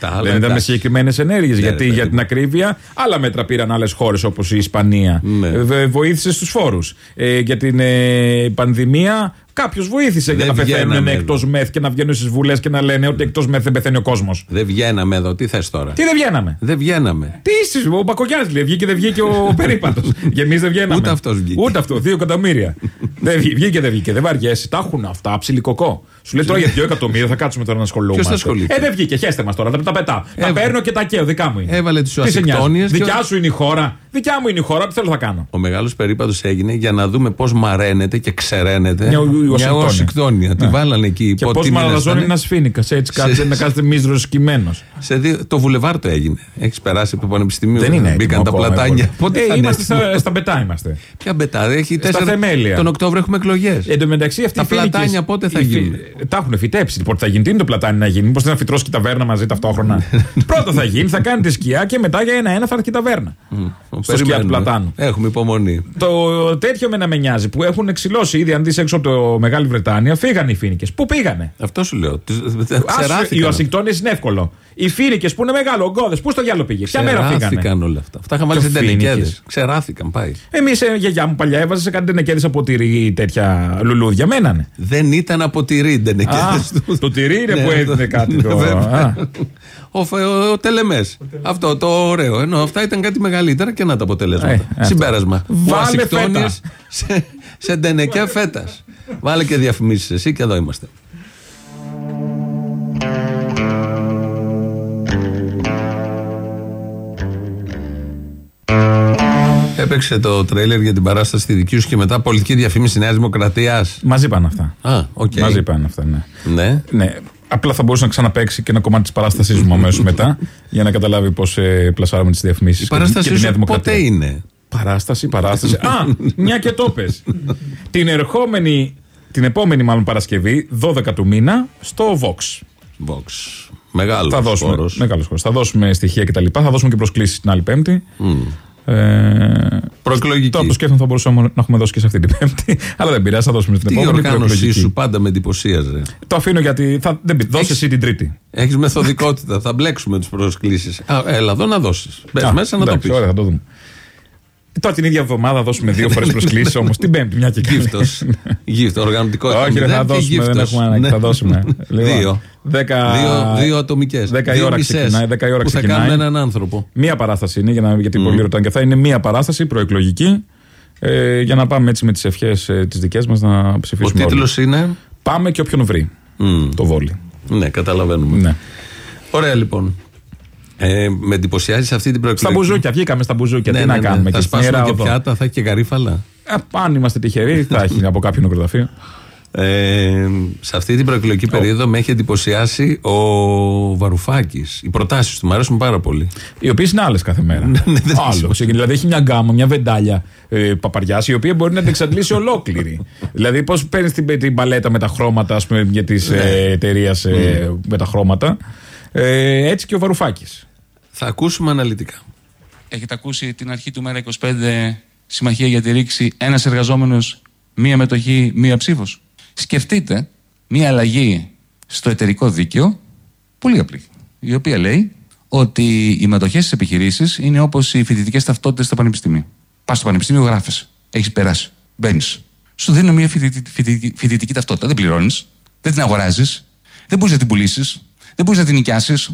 Τα άλλα δεν ήταν με εντάξει. συγκεκριμένες ενέργειες. Ναι, γιατί ρε, για παιδί την ακρίβεια, άλλα μέτρα πήραν άλλες χώρες όπως η Ισπανία. Ναι. Ε, βοήθησε στους φόρους. Ε, για την ε, πανδημία, κάποιος βοήθησε για Δεν να πεθαίνουν βγαίναμε εκτός μεθ και να βγαίνουν στις βουλές και να λένε ότι εκτός μεθ δεν πεθαίνει ο κόσμος. Δεν βγαίναμε εδώ. Τι θες τώρα; Τι δεν βγαίναμε; Δεν βγαίναμε. Τι είσαι, ο Μπακογιάννης λέει, βγήκε δεν βγήκε ο περίπατος. και εμεί δεν βγαίναμε. Ούτε αυτός βγήκε. Ούτε αυτό, δύο εκατομμύρια. δεν βγή- βγήκε, δεν βγήκε, δεν βαριέσαι. Τα έχουν αυτά, ψιλικοκό. Σου λέει τώρα για δύο εκατομμύρια θα κάτσουμε τώρα να ασχολούμαστε. Ποιος θα ασχολείται; Ε, δεν βγήκε, χέστε μας τώρα, τα, τα πετάω. Τα παίρνω και τα καίω, δικά μου είναι. Έβαλε τις Τι σε νοιάζει; ουασικτόνιες και- Δικιά σου είναι η χώρα. Δικιά μου είναι η χώρα, τι θέλω να κάνω. Ο μεγάλος περίπατος έγινε για να δούμε πώς μαραίνεται και ξεραίνεται Μια ου- μια ουασικτόνια. ουασικτόνια. Τη Ναι. βάλανε εκεί. Και Πότε πώς μήνες μαλαζώνει ήταν. ένας φίνικας. Έτσι κάθεται να κάθεται μίζρο κειμένο. Σε δύο, το βουλεβάρ το έγινε. Έχεις περάσει από το Πανεπιστημίο. Δεν είναι Μπήκαν έτοιμο τα ακόμα, πλατάνια. εγώ. Πότε Ε, θα είναι είμαστε έτοιμο; στα, στα πετά είμαστε. Ποια μπετά, έχει Στα τέσσερα. θεμέλια. Τον Οκτώβριο έχουμε εκλογές. Εν τω μεταξύ αυτοί Τα οι φοίνικες- πλατάνια πότε θα οι φοι- γίνουν; Τα έχουν φυτέψει. Πότε θα γίνει. Τι είναι το πλατάνι να γίνει; Μήπως θέλει να φυτρώσει και η ταβέρνα μαζί ταυτόχρονα; Πρώτα θα γίνει, θα κάνει τη σκιά και μετά για ένα-ένα θα έρθει η ταβέρνα. Στο σκιά του Περιμένουμε. πλατάνου. Έχουμε υπομονή. Το τέτοιο με να με νοιάζει που έχουν εξηλώσει ήδη αν δεις έξω από το Μεγάλη Βρετάνια, φύγανε οι φοίνικε. Πού πήγανε; Αυτό σου λέω. Τις- Άσου, οι Ξεράθηκαν. Ουασιγκτόνε είναι εύκολο. Οι φοίνικε που είναι μεγάλο, ο Γκόδες, πού στο διάλογο πήγε. Ποια μέρα φύγανε; Ξεράθηκαν όλα αυτά. Αυτά είχαν βάλει Και σε φοίνικες. τενεκέδε. Ξεράθηκαν, πάει. Εμείς, η γιαγιά μου παλιά έβαζε σε κάτι τενεκέδε από τυρί τέτοια λουλούδια. Μένανε. Δεν ήταν από τυρί Α, τενεκέδε τους. το τυρί είναι Ναι, που αυτό- έδινε κάτι. Ναι, το- βέβαια. Α. Ο, Φε- ο, ο Τελεμές. Αυτό το ωραίο. Ενώ αυτά ήταν κάτι μεγαλύτερα και να τα αποτελέσματα. Ε, αυτό. Συμπέρασμα. Βάλε Ουασικτόνιες σε, σε ντενεκέ φέτας. Βάλε και διαφημίσεις εσύ και εδώ είμαστε. Έπαιξε το τρέιλερ για την παράσταση στη δική σου και μετά πολιτική διαφήμιση Νέας Δημοκρατίας. Μαζί πάνε αυτά. Α, οκ. Μαζί πάνε αυτά, ναι. Ναι. ναι. Απλά θα μπορούσε να ξαναπέξει και ένα κομμάτι της παράστασής μου αμέσως μετά για να καταλάβει πώς ε, πλασάρουμε τις διαφημίσεις. Η παράστασή σου ποτέ είναι; Παράσταση, παράσταση. Α, μια και το πες. την ερχόμενη, την επόμενη μάλλον Παρασκευή, 12 του μήνα, στο Vox. Vox. Μεγάλος θα δώσουμε, χώρος. Μεγάλος χώρος. Θα δώσουμε στοιχεία κτλ. Θα δώσουμε και προσκλήσεις την άλλη Πέμπτη. Ε, Προεκλογική. Τώρα το σκέφτομαι θα μπορούσαμε να έχουμε δώσει και σε αυτή την Πέμπτη. Αλλά δεν πειράζει, θα δώσουμε στην Τι επόμενη. οργάνωσή προεκλογική. σου πάντα με εντυπωσίαζε. Το αφήνω γιατί. Θα, δεν, πει- δώσε Έχεις- εσύ την Τρίτη. Έχεις μεθοδικότητα. θα μπλέξουμε του προσκλήσεις. Έλα εδώ να δώσεις. Μπε Α, μέσα να το εντάξει, πεις. Ωραία, θα το δούμε. Τώρα την ίδια εβδομάδα δώσουμε δύο φορές προσκλήσεις όμως. Την Πέμπτη, μια και καλή. Γύφτος. Γύφτος. Οργανωτικότητα. Όχι, ρε, μηδέν θα και δώσουμε, δεν γύφτος. έχουμε ανάγκη, Ναι. θα δώσουμε. Λοιπόν, Δύο. δέκα- Δύο, δύο ατομικές. Δέκα η ώρα ξεκινάει, δέκα η ώρα που θα ξεκινάει. κάνουν έναν άνθρωπο. Μία παράσταση είναι, για να, γιατί πολλοί ρωτάνε και αυτά. Είναι μία παράσταση προεκλογική. Ε, για να πάμε έτσι με τις ευχές ε, τις δικές μας να Ο ψηφίσουμε. τίτλος όλοι. είναι; Πάμε και όποιον βρει. Το βόλι. Ναι, καταλαβαίνουμε. Ναι. Ωραία λοιπόν. Ε, με εντυπωσιάζεις αυτή την Στα προεκλογική. μπουζούκια, βγήκαμε στα μπουζούκια. Ναι, τι ναι, να ναι. κάνουμε. Θα και σπάσουμε στην και Ιερά Οδό. πιάτα, θα έχει και γαρίφαλα. Ε, αν είμαστε τυχεροί, θα έχει από κάποιο νεκροταφείο. Ε, σε αυτή την προεκλογική περίοδο με έχει εντυπωσιάσει ο Βαρουφάκης. Οι προτάσεις του μου αρέσουν πάρα πολύ. Οι οποίες είναι άλλες κάθε μέρα. Ναι, δεν Άλλο. Δηλαδή έχει μια γκάμα, μια βεντάλια ε, παπαριάς, η οποία μπορεί να την εξαντλήσει ολόκληρη. δηλαδή, πώς παίρνεις την, την παλέτα με τα χρώματα, ας πούμε, για τη Ναι. ε, εταιρεία ε, με τα χρώματα. Ε, έτσι και ο Βαρουφάκης. Θα ακούσουμε αναλυτικά. Έχετε ακούσει την αρχή του Μέρα 25 Συμμαχία για τη Ρήξη, ένας εργαζόμενος, μία μετοχή, μία ψήφος. Σκεφτείτε μία αλλαγή στο εταιρικό δίκαιο, πολύ απλή, η οποία λέει ότι οι μετοχές στι επιχειρήσει είναι όπως οι φοιτητικές ταυτότητες στο πανεπιστήμιο. Πας στο πανεπιστήμιο, γράφεσαι. Έχεις περάσει. Μπαίνεις. Σου δίνουν μια φοιτητη- φοιτητη- φοιτητική ταυτότητα. Δεν πληρώνεις. Δεν την αγοράζεις. Δεν μπορείς να την πουλήσεις. Δεν μπορείς να την νοικιάσεις.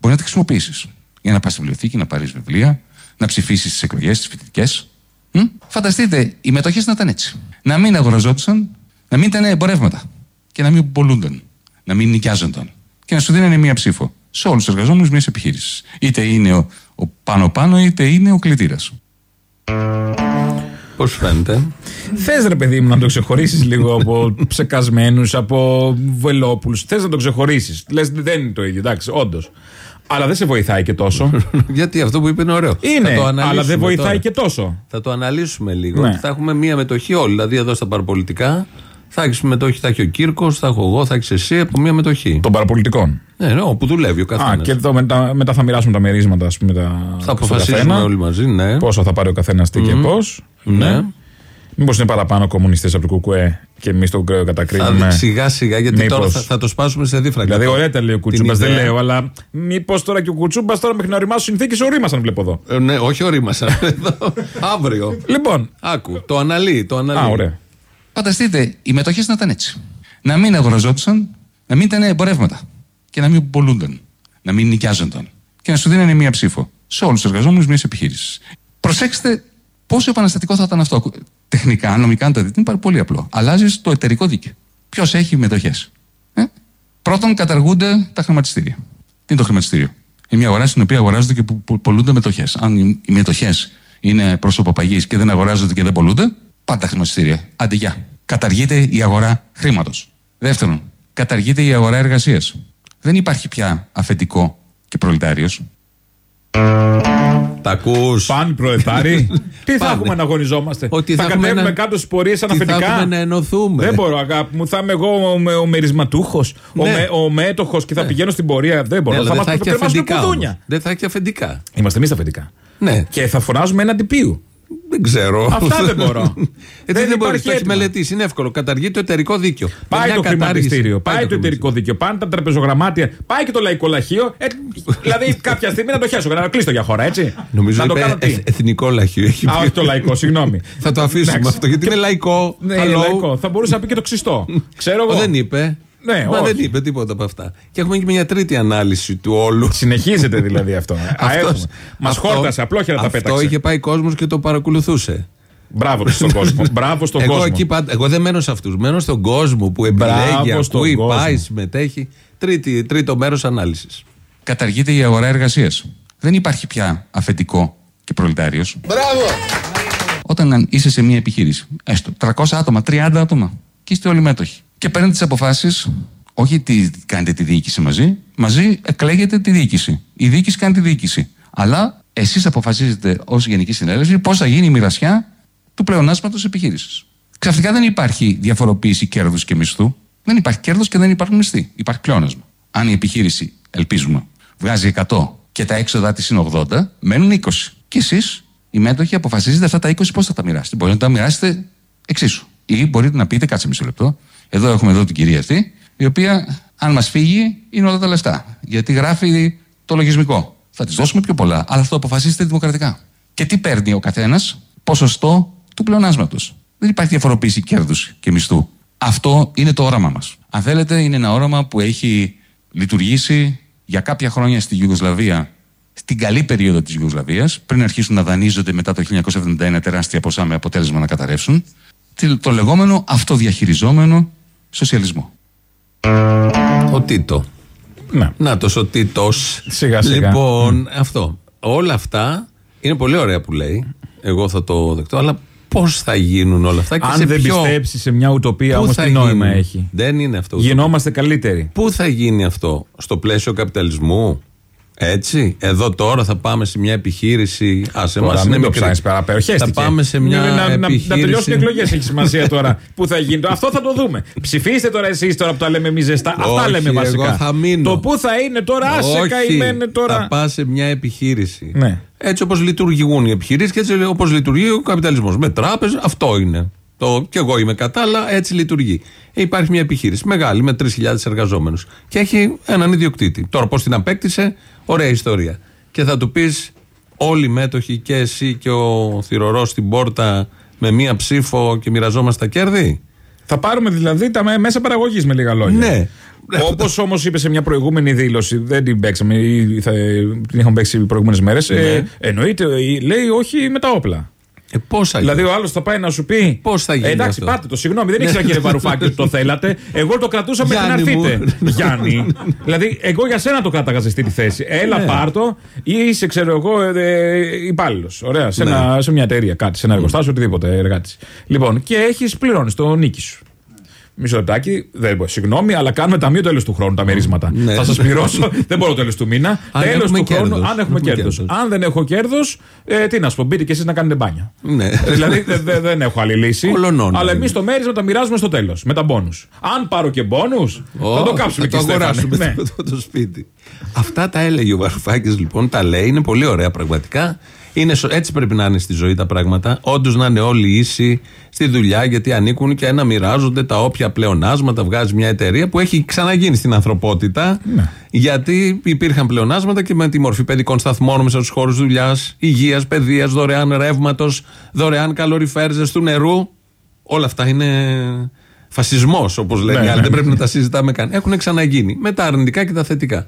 Μπορεί να τη χρησιμοποιήσεις. Για να πας στη βιβλιοθήκη, να πάρεις βιβλία, να ψηφίσεις τις εκλογές, τις φοιτητικές. Φανταστείτε, οι μετοχές να ήταν έτσι. Να μην αγοραζόντουσαν, να μην ήταν εμπορεύματα και να μην πολλούνταν. Να μην νοικιάζονταν. Και να σου δίνανε μία ψήφο σε όλους τους εργαζόμενους μιας επιχείρησης. Είτε είναι ο, ο πάνω-πάνω, είτε είναι ο κλητήρας. Πώς φαίνεται; Θες ρε παιδί μου να το ξεχωρίσεις λίγο από ψεκασμένους, από βελόπουλους. Θες να το ξεχωρίσεις. Λες δεν είναι το ίδιο, εντάξει, όντως. Αλλά δεν σε βοηθάει και τόσο. Γιατί αυτό που είπε είναι ωραίο. Είναι, Θα το αναλύσουμε αλλά δεν βοηθάει τώρα. και τόσο. Θα το αναλύσουμε λίγο. Ναι. ότι Θα έχουμε μία μετοχή όλοι. Δηλαδή εδώ στα παραπολιτικά θα έχεις μετοχή, θα έχει ο Κύρκος, θα έχω εγώ, θα έχεις εσύ από μία μετοχή. Των παραπολιτικών. Ναι, ναι, όπου δουλεύει ο καθένας. Α, και εδώ μετά, μετά θα μοιράσουμε τα μερίσματα, ας πούμε. Τα, Θα στον αποφασίσουμε καθένα. όλοι μαζί, ναι. Πόσο θα πάρει ο καθένας τι και Μμμ. πώς. Ναι. Μήπως είναι παραπάνω κομμουνιστές από το Κουκουέ και εμείς τον Θα κατακρίνουμε; δει σιγά σιγά γιατί Μήπως. τώρα θα, θα το σπάσουμε σε δίφραγκα. Δηλαδή, ωραία τα λέει ο Κουτσούμπας, δεν ιδέα. λέω, αλλά μήπως τώρα και ο Κουτσούμπας τώρα μέχρι να οριμάσουν συνθήκες ορίμασαν, βλέπω εδώ. Ε, ναι, όχι ορίμασαν. Εδώ. Αύριο. Λοιπόν. Άκου, το αναλύει, το αναλύει. Α, ωραία. Φανταστείτε, οι μετοχές να ήταν έτσι. Να μην αγοραζόντουσαν, να μην ήταν εμπορεύματα και να μην πολλούνταν. Να μην νοικιάζονταν. Και να σου δίνανε μία ψήφο σε όλους τους εργαζόμενους μιας επιχείρησης. Προσέξτε πόσο επαναστατικό θα ήταν αυτό. Τεχνικά, νομικά, αν το δείτε, είναι πάρα πολύ απλό. Αλλάζεις το εταιρικό δίκαιο. Ποιος έχει μετοχές. Ε; Πρώτον, καταργούνται τα χρηματιστήρια. Τι είναι το χρηματιστήριο; Είναι μια αγορά στην οποία αγοράζονται και που- που πολλούνται μετοχές. Αν οι οι μετοχές είναι πρόσωποπαγεί και δεν αγοράζονται και δεν πολλούνται, πάντα χρηματιστήρια. Άντε, γεια. Καταργείται η αγορά χρήματος. Δεύτερον, καταργείται η αγορά εργασίας. Δεν υπάρχει πια αφεντικό και προλετάριος. Τα ακούς. Πάνε προετάρι. Τι θα Πάνε. έχουμε να αγωνιζόμαστε; Ότι θα θα έχουμε κατέβουμε να- κάτω στις πορείες σαν Τι θα αφεντικά. έχουμε να ενωθούμε. Δεν μπορώ, αγάπη μου. Θα είμαι εγώ ο, με- ο μερισματούχος, ο, Ναι. με, ο μέτοχος και θα πηγαίνω στην πορεία. Δεν μπορώ. Ναι, αλλά θα δεν μα θα έχει κρεμάσουν αφεντικά. κουδούνια. όμως. Δεν θα έχει αφεντικά. Είμαστε εμείς τα αφεντικά. Ναι. Και θα φωνάζουμε έναν τυπίου. Δεν ξέρω. Αυτά δεν μπορώ. Ε, Δεν δεν μπορεί, υπάρχει το έχει έτοιμα. μελετήσει. Είναι εύκολο. Καταργεί το εταιρικό δίκαιο. Πάει Μια το κατάργηση. χρηματιστήριο, πάει, το χρηματιστήριο. εταιρικό δίκαιο, πάνε τα τραπεζογραμμάτια, πάει και το λαϊκό λαχείο. Ε, δηλαδή κάποια στιγμή να το χέσω, να το κλείσω για χώρα, έτσι. Νομίζω να το είπε κάνω τι; εθ- εθνικό λαχείο. Έχει Α, πει. όχι το λαϊκό, συγγνώμη. Θα το αφήσουμε Εντάξει. αυτό γιατί είναι λαϊκό. Ναι, Hello. είναι λαϊκό. Θα μπορούσε να πει και το ξυστό. Ξέρω εγώ. Δεν είπε. Ναι, Μα όχι. δεν είπε τίποτα από αυτά. Και έχουμε και μια τρίτη ανάλυση του όλου. Συνεχίζεται δηλαδή αυτό. Αυτός- Μας αυτό- χόρτασε, απλόχερα τα Αυτό πέταξε. είχε πάει κόσμος και το παρακολουθούσε. Μπράβο στον κόσμο. Μπράβο στον εγώ, κόσμο. εκεί πάντα, εγώ δεν μένω σε αυτούς. Μένω στον κόσμο που Μπράβο επιλέγει, στον ακούει, κόσμο. πάει, συμμετέχει. Τρίτη, τρίτο μέρος ανάλυσης. Καταργείται η αγορά εργασίας. Δεν υπάρχει πια αφεντικό και προλετάριο. Μπράβο! Όταν είσαι σε μια επιχείρηση, έστω 300 άτομα, 30 άτομα, και είστε όλοι μέτοχοι. Και παίρνετε τις αποφάσεις, όχι τι κάνετε τη διοίκηση μαζί, μαζί εκλέγετε τη διοίκηση. Η διοίκηση κάνει τη διοίκηση. Αλλά εσείς αποφασίζετε ως Γενική Συνέλευση πώς θα γίνει η μοιρασιά του πλεονάσματος επιχείρησης. Ξαφνικά δεν υπάρχει διαφοροποίηση κέρδους και μισθού. Δεν υπάρχει κέρδος και δεν υπάρχουν μισθοί. Υπάρχει πλεόνασμα. Αν η επιχείρηση, ελπίζουμε, βγάζει 100 και τα έξοδα της είναι 80, μένουν 20. Και εσείς, οι μέτοχοι, αποφασίζετε αυτά τα 20 πώς θα τα μοιράσετε. Μπορείτε να τα μοιράσετε εξίσου. Ή μπορείτε να πείτε, κάτσε μισό λεπτό. Εδώ έχουμε εδώ την κυρία αυτή, η οποία, αν μας φύγει, είναι όλα τα λεφτά. Γιατί γράφει το λογισμικό. Θα της δώσουμε πιο πολλά, αλλά θα το αποφασίσετε δημοκρατικά. Και τι παίρνει ο καθένας, ποσοστό του πλεονάσματος. Δεν υπάρχει διαφοροποίηση κέρδους και μισθού. Αυτό είναι το όραμά μας. Αν θέλετε, είναι ένα όραμα που έχει λειτουργήσει για κάποια χρόνια στη Ιουγκοσλαβία, στην καλή περίοδο της Ιουγκοσλαβίας, πριν αρχίσουν να δανείζονται μετά το 1971 τεράστια ποσά με αποτέλεσμα να καταρρεύσουν, τι- το λεγόμενο αυτοδιαχειριζόμενο σοσιαλισμό. Ο Τίτο. Ναι. Να το ο Τίτος. Σιγά, σιγά. Λοιπόν, αυτό. Όλα αυτά είναι πολύ ωραία που λέει. Εγώ θα το δεκτώ, αλλά πώς θα γίνουν όλα αυτά και Αν σε δεν ποιο... πιστέψει σε μια ουτοπία Πού όμως θα τι νόημα γίνουν; έχει; Δεν είναι αυτό. Γινόμαστε καλύτεροι. Πού θα γίνει αυτό, στο πλαίσιο καπιταλισμού, έτσι. Εδώ τώρα θα πάμε σε μια επιχείρηση. Α, σε Τώρα εμά είναι μην το μικρή. ψάχνεις πέρα. Θα Περιοχέστηκε. πάμε σε μια να, να, να, επιχείρηση. να τελειώσουν οι εκλογές έχει σημασία τώρα. Πού θα γίνει. Αυτό θα το δούμε. Ψηφίστε τώρα εσείς τώρα που τα λέμε εμείς ζεστά. Αυτά Όχι, λέμε βασικά. εγώ θα μείνω. Το πού θα είναι τώρα, άσε Όχι, καημένε τώρα. Θα πας σε μια επιχείρηση. Ναι. Έτσι όπως λειτουργούν οι επιχειρήσεις και έτσι όπως λειτουργεί ο καπιταλισμός. Με τράπεζα, αυτό είναι. Το, και εγώ είμαι κατά, αλλά έτσι λειτουργεί. Ε, υπάρχει μια επιχείρηση μεγάλη με 3.000 εργαζόμενους και έχει έναν ιδιοκτήτη. Τώρα, πώς την απέκτησε, ωραία ιστορία. Και θα του πεις, όλοι οι μέτοχοι και εσύ και ο θηρορό στην πόρτα με μία ψήφο και μοιραζόμαστε τα κέρδη. Θα πάρουμε δηλαδή τα μέ- μέσα παραγωγής με λίγα λόγια. Ναι. Όπως όμως είπες σε μια προηγούμενη δήλωση, δεν την παίξαμε ή θα, την είχαμε παίξει οι προηγούμενες μέρες. Ναι. Ε, εννοείται, ε, λέει όχι με τα όπλα. Ε, πώς θα Δηλαδή γίνει. ο άλλος θα πάει να σου πει. Πώς θα γίνει Ε, εντάξει, αυτό; πάτε το. Συγγνώμη, δεν ήξερα κύριε Βαρουφάκη ότι το θέλατε. Εγώ το κρατούσα μέχρι να Γιάννη μου. έρθετε. Γιάννη. δηλαδή, εγώ για σένα το κράταγα στη τη θέση. Έλα, Ναι. πάρτο ή είσαι, ξέρω εγώ, ε, υπάλληλος. Ωραία, σε, Ναι. ένα, σε μια εταιρεία, κάτι, σε ένα εργοστάσιο, οτιδήποτε εργάτης. Λοιπόν, και έχεις πληρώνεις το νίκη σου. Μισό λεπτάκι, δεν μπορώ. Συγγνώμη, αλλά κάνουμε ταμείο τέλος του χρόνου τα μερίσματα. Ναι. Θα σας πληρώσω, δεν μπορώ τέλος του μήνα. Αν Τέλος έχουμε του χρόνου, κέρδος. αν έχουμε Αν έχουμε κέρδος. κέρδος. Αν δεν έχω κέρδος, ε, τι να σου πω, μπείτε κι εσείς να κάνετε μπάνια. Ναι. δηλαδή δε- δε- δεν έχω άλλη λύση. Ολονών. αλλά εμείς το μέρισμα τα μοιράζουμε στο τέλος. Με τα μπόνους. Αν πάρω και μπόνους, θα το κάψουμε θα και το αγοράσουμε Ναι. το, το σπίτι. Αυτά τα έλεγε ο Βαρουφάκης λοιπόν, τα λέει, είναι πολύ ωραία πραγματικά. Είναι, σω- έτσι πρέπει να είναι στη ζωή τα πράγματα. Όντως να είναι όλοι ίσοι στη δουλειά, γιατί ανήκουν και να μοιράζονται τα όποια πλεονάσματα βγάζει μια εταιρεία που έχει ξαναγίνει στην ανθρωπότητα. Γιατί υπήρχαν πλεονάσματα και με τη μορφή παιδικών σταθμών μέσα στους χώρους δουλειάς, υγείας, παιδείας, δωρεάν ρεύματος, δωρεάν καλοριφέρζες του νερού. Όλα αυτά είναι φασισμός, όπως λένε Ναι, οι άλλοι. ναι. Δεν πρέπει να τα συζητάμε καν. Έχουν ξαναγίνει. Με τα αρνητικά και τα θετικά.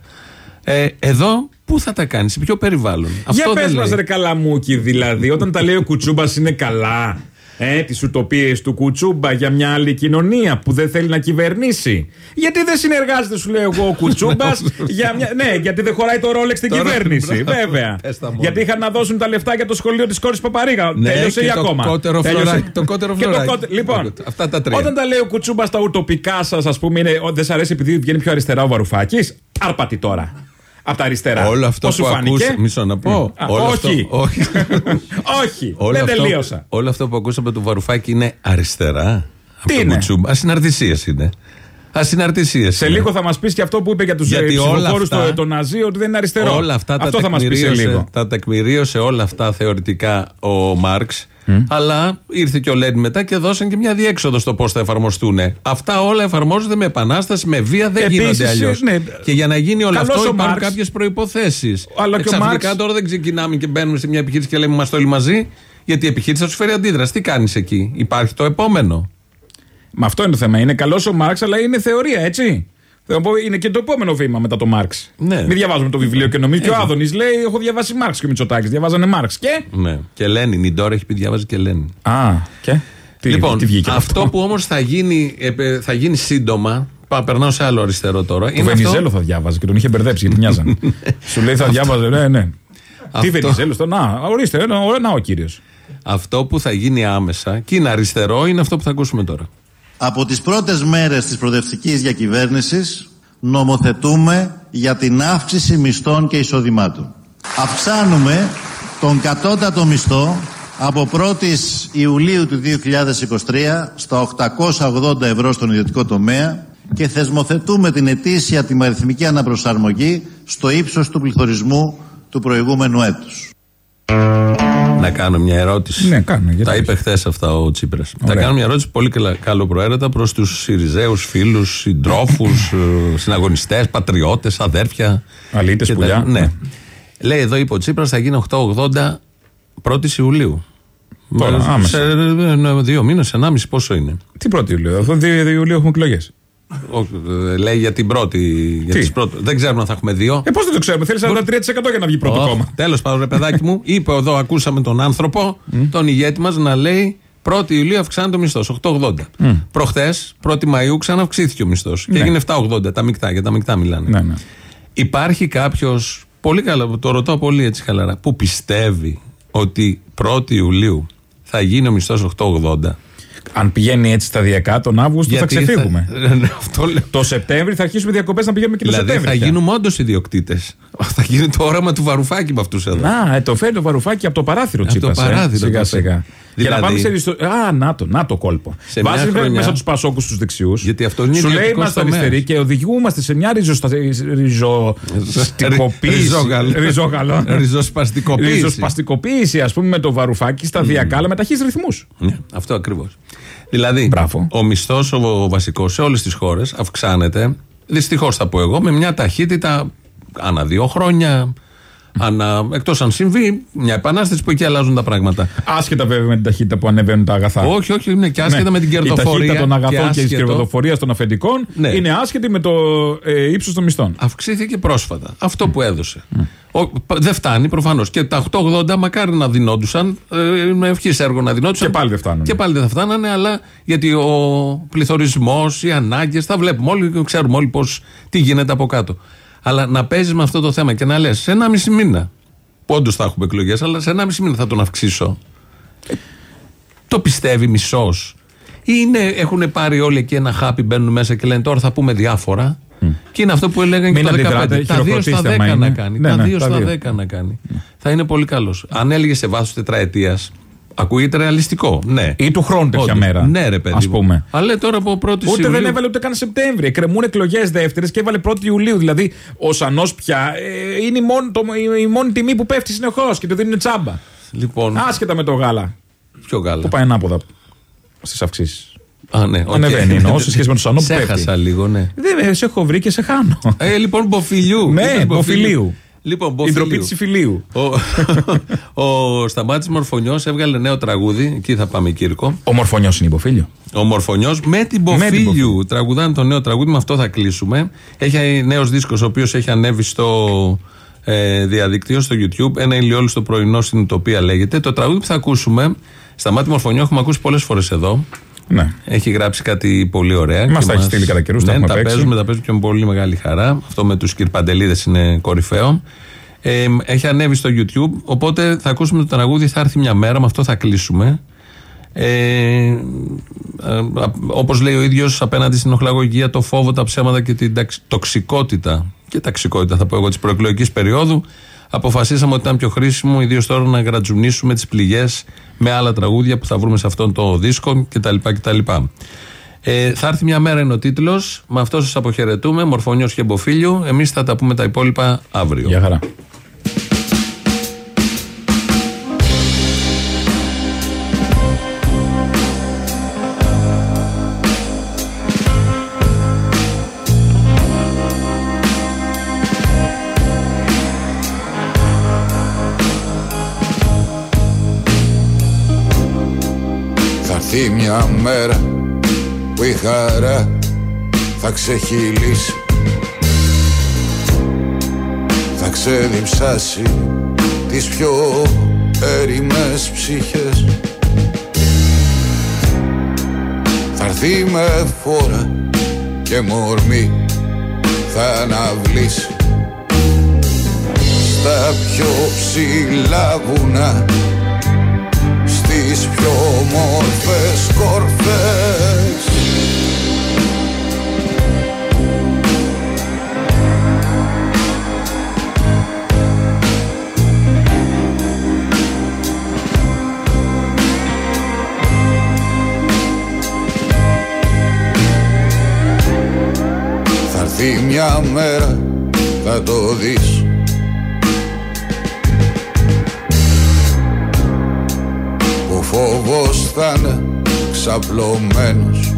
Ε, εδώ, πού θα τα κάνεις, σε ποιο περιβάλλον; Για δεν πες μας, λέει. ρε καλαμούκι, δηλαδή, όταν τα λέει ο Κουτσούμπας είναι καλά. Ε, τις ουτοπίες του Κουτσούμπα για μια άλλη κοινωνία που δεν θέλει να κυβερνήσει. Γιατί δεν συνεργάζεται, σου λέω εγώ, ο Κουτσούμπας. για μια... Ναι, γιατί δεν χωράει το ρόλεξ στην Τώρα, κυβέρνηση. μπράβο. Βέβαια. Πες τα μόνο. γιατί είχαν να δώσουν τα λεφτά για το σχολείο της κόρης Παπαρίγα. Ναι, Τέλειωσε και ή το ακόμα; κότερο Τέλειωσε. φλωράκι, το κότερο Και το φλωράκι. κότε- Λοιπόν, Αυτά τα τρία. όταν τα λέει ο Κουτσούμπας στα ουτοπικά σας, ας πούμε, είναι, «Ω, δεν σα αρέσει επειδή βγαίνει πιο αριστερά ο Βαρουφάκης. Άρπατη τώρα. Από τα αριστερά. Όλο αυτό Πώς που σου φάνηκε; ακούς, μισό να πω. Α, Όλο αυτό- όχι. όχι. Όχι, Όλο δεν αυτό- τελείωσα. Όλο αυτό που ακούσαμε του Βαρουφάκη είναι αριστερά. Τι είναι; Ασυναρτησίες είναι. Ασυναρτησίες. Σε λίγο θα μας πεις και αυτό που είπε για τους Γιατί όλα ψηφοφόρους αυτά- το, το Ναζί ότι δεν είναι αριστερό. Όλα αυτά τα αυτό θα μας πεις σε τεκμηρίωσε- λίγο. Τα τεκμηρίωσε όλα αυτά θεωρητικά ο Μάρξ. Αλλά ήρθε και ο Λένιν μετά και δώσαν και μια διέξοδο στο πώς θα εφαρμοστούν. Αυτά όλα εφαρμόζονται με επανάσταση, με βία, δεν Επίσης, γίνονται αλλιώς. ναι. Και για να γίνει όλο Καλός αυτό ο υπάρχουν Μάρξ. κάποιες προποθέσει. Αλλά και ο Ξαφνικά Μάρξ- τώρα δεν ξεκινάμε και μπαίνουμε σε μια επιχείρηση και λέμε Είμαστε όλοι μαζί. Γιατί η επιχείρηση θα σου φέρει αντίδραση. Τι κάνεις εκεί, Υπάρχει το επόμενο. Μα αυτό είναι το θέμα. Είναι καλός ο Μάρξ, αλλά είναι θεωρία, έτσι. Θέλω να πω, είναι και το επόμενο βήμα μετά το Μάρξ. Ναι. Μην διαβάζουμε το βιβλίο και νομίζεις. Και ο Άδωνης λέει: Έχω διαβάσει Μάρξ και ο Μητσοτάκης. Διαβάζανε Μάρξ. Και; Ναι. Και Λένιν, η Ντόρα έχει πει διάβαζε και Λένιν. Α, και; Τι, λοιπόν, τι βγήκε από αυτό; που όμως θα γίνει, επε- θα γίνει σύντομα. Πα, περνάω σε άλλο αριστερό τώρα. Το είναι αυτό- Βενιζέλο θα διάβαζε και τον είχε μπερδέψει γιατί μοιάζαν. Σου λέει θα διάβαζε, ναι, ναι. Τι Αυτό- Βενιζέλος, το να, ορίστε, να, να ο κύριος. Αυτό που θα γίνει άμεσα και είναι αριστερό είναι αυτό που θα ακούσουμε τώρα. Από τις πρώτες μέρες της προοδευτικής διακυβέρνησης νομοθετούμε για την αύξηση μισθών και εισοδημάτων. Αυξάνουμε τον κατώτατο μισθό από 1η Ιουλίου του 2023 στα 880 ευρώ στον ιδιωτικό τομέα και θεσμοθετούμε την ετήσια τιμαριθμική αναπροσαρμογή στο ύψος του πληθωρισμού του προηγούμενου έτους. Να κάνω μια ερώτηση. Ναι, κάνω. γιατί Τα όχι. είπε χθε αυτά ο Τσίπρα. Θα Ωραία. κάνω μια ερώτηση πολύ καλα- καλοπροαίρετα προ του Σιριζέου φίλου, συντρόφου, συναγωνιστέ, πατριώτε, αδέρφια. Αλήτες, Και τα- πουλιά. Ναι. Λέει εδώ είπε ο Τσίπρα θα γίνει 880 1η Ιουλίου. Τώρα, Με- άμεσα. Σε ε, δύο μήνε, ενάμιση πόσο είναι. Τι πρώτη Ιουλίου, αυτό 2 Ιουλίου έχουμε εκλογέ. Όχι, ε, λέει για την πρώτη. Για Τι; τις πρώτες. Δεν ξέρουμε αν θα έχουμε δύο. Ε, πώς δεν το ξέρουμε, θέλεις 43% για να βγει πρώτο κόμμα. Τέλος πάντων, ρε παιδάκι μου, είπε εδώ, ακούσαμε τον άνθρωπο, τον ηγέτη μας, να λέει 1η Ιουλίου αυξάνεται ο μισθός, 8,80. Προχθέ, 1η Μαου, ξαναυξήθηκε ο μισθός. Και Ναι. έγινε 7,80. Τα μεικτά, για τα μεικτά μιλάνε. Ναι, ναι. Υπάρχει κάποιος, πολύ καλά, το ρωτώ πολύ έτσι χαλαρά, που πιστεύει ότι 1η Ιουλίου θα γίνει ο μισθός 8,80. Αν πηγαίνει έτσι σταδιακά, τον Αύγουστο θα Γιατί ξεφύγουμε. θα- Αυτό λέω. Το Σεπτέμβρη θα αρχίσουμε διακοπές να πηγαίνουμε και το Δηλαδή θα Σεπτέμβρη. πια. γίνουμε όντως ιδιοκτήτες. Θα γίνει το όραμα του βαρουφάκι με αυτούς εδώ. Να, ε, το φέρνει το βαρουφάκι από το παράθυρο Από το Τσίπρας, ε, παράθυρο Σιγά το φέρνει. σιγά. Για Δηλαδή- να πάμε σε ριστο... Α, να το, να το κόλπο. Σε μια Βάζει χρονιά- μέσα τους πασόκους στου δεξιούς. Γιατί αυτό είναι Σου λέει ιδιωτικός είμαστε τομέας. αριστεροί και οδηγούμαστε σε μια ριζοστα... ριζοστικοποίηση. Ριζόγαλο. Ριζόγαλο. Ριζοσπαστικοποίηση. Ριζοσπαστικοποίηση, ας πούμε, με το βαρουφάκι σταδιακά, αλλά με ταχύς ρυθμούς. Ναι, αυτό ακριβώς. Δηλαδή, ο μισθός, ο βασικός σε όλες τις χώρες αυξάνεται, δυστυχώς θα πω εγώ, με μια ταχύτητα ανά δύο χρόνια. Ανά, εκτός αν συμβεί μια επανάσταση που εκεί αλλάζουν τα πράγματα. Άσχετα βέβαια με την ταχύτητα που ανεβαίνουν τα αγαθά. Όχι, όχι, είναι και άσχετα Ναι. με την Η κερδοφορία. ταχύτητα των αγαθών και, της άσχετο- κερδοφορίας των αφεντικών Ναι. είναι άσχετη με το ε, ύψος των μισθών. Αυξήθηκε πρόσφατα. Αυτό που έδωσε. Ο, π- δεν φτάνει προφανώς. Και τα 880 μακάρι να δινόντουσαν. Ε, με ευχής έργο να δινόντουσαν. Και πάλι δεν φτάνουν. Και πάλι δεν θα φτάνανε, αλλά γιατί ο πληθωρισμός, οι ανάγκες, τα βλέπουμε όλοι, ξέρουμε όλοι πώς, τι γίνεται από κάτω. Αλλά να παίζεις με αυτό το θέμα και να λες σε ένα μισή μήνα. Που όντως θα έχουμε εκλογές, αλλά σε ένα μισή μήνα θα τον αυξήσω. Ε, Το πιστεύει μισός. Ή είναι, έχουν πάρει όλοι εκεί ένα χάπι, μπαίνουν μέσα και λένε τώρα θα πούμε διάφορα. Και είναι αυτό που έλεγαν Μην και το 15. αντιδράτε, Τα 2 στα χειροκροτήστε 10 άμα να είναι. κάνει. Ναι, τα ναι, 2 τα στα δύο. 10 να κάνει. Θα είναι πολύ καλός. Αν έλεγε σε βάθος τετραετίας, ακούγεται ρεαλιστικό. Ναι. Ή του χρόνου τέτοια Όντως. μέρα. Ναι, ρε παιδί. Ας μου. πούμε. Αλλά λέει τώρα από 1η Ούτε Ιουλίου. δεν έβαλε ούτε καν Σεπτέμβρη. Εκκρεμούν εκλογές δεύτερες και έβαλε 1η Ιουλίου. Δηλαδή, ο Σανός πια ε, είναι η μόνη, το, η, η μόνη τιμή που πέφτει συνεχώς και το δίνουν τσάμπα. Λοιπόν. Άσχετα με το γάλα. Ποιο γάλα; Που πάει ανάποδα στις αυξήσεις. Α, ναι, οκ. Ανεβαίνει εννοώ σε σχέση με το Σανό που Σε πέφτει. έχασα λίγο, ναι. Δεν σε έχω βρει και σε χάνω. Ε, λοιπόν, Μποφιλιού. Ναι, Είπες Μποφιλίου. Λοιπόν, Η Μποφιλιού. ντροπή της Ιφιλίου. Ο, ο Σταμάτης Μορφωνιός έβγαλε νέο τραγούδι. Εκεί θα πάμε, Κύρκο. Ο Μορφωνιός είναι υποφίλιο. Ο Μορφωνιός με την Με την Μποφίλιου. Τραγουδάνε το νέο τραγούδι, με αυτό θα κλείσουμε. Έχει νέος δίσκος, ο οποίος έχει ανέβει στο ε, διαδικτύο, στο YouTube. Ένα ηλιόλου στο πρωινό στην Ουτοπία λέγεται. Το τραγούδι που θα ακούσουμε, Σταμάτη Μορφωνιό, έχουμε ακούσει πολλές φορές εδώ. Ναι. Έχει γράψει κάτι πολύ ωραία. Μας και τα έχει στείλει κατά καιρούς, τα ναι, έχουμε τα παίξει. παίζουμε, τα παίζουμε και με πολύ μεγάλη χαρά. Αυτό με τους κυρπαντελίδες είναι κορυφαίο. Ε, έχει ανέβει στο YouTube. Οπότε θα ακούσουμε το τραγούδι. Θα έρθει μια μέρα, με αυτό θα κλείσουμε. Ε, ε, όπως λέει ο ίδιος απέναντι στην οχλαγωγία το φόβο, τα ψέματα και την ταξ- τοξικότητα και ταξικότητα θα πω εγώ της προεκλογικής περίοδου αποφασίσαμε ότι ήταν πιο χρήσιμο ιδίως τώρα να γρατζουνίσουμε τις πληγές με άλλα τραγούδια που θα βρούμε σε αυτόν το δίσκο κτλ. κτλ. Ε, θα έρθει μια μέρα είναι ο τίτλος με αυτό σας αποχαιρετούμε Μορφωνιός και Μποφίλιου εμείς θα τα πούμε τα υπόλοιπα αύριο Γεια χαρά. Μια μέρα που η χαρά θα ξεχυλήσει. Θα ξεδιψάσει τις πιο έρημες ψυχές. Θα έρθει με φόρα και μορμή θα αναβλήσει. Στα πιο ψηλά βουνά στις πιο όμορφες κορφές. Θα έρθει μια μέρα θα το δεις φόβος θα είναι ξαπλωμένος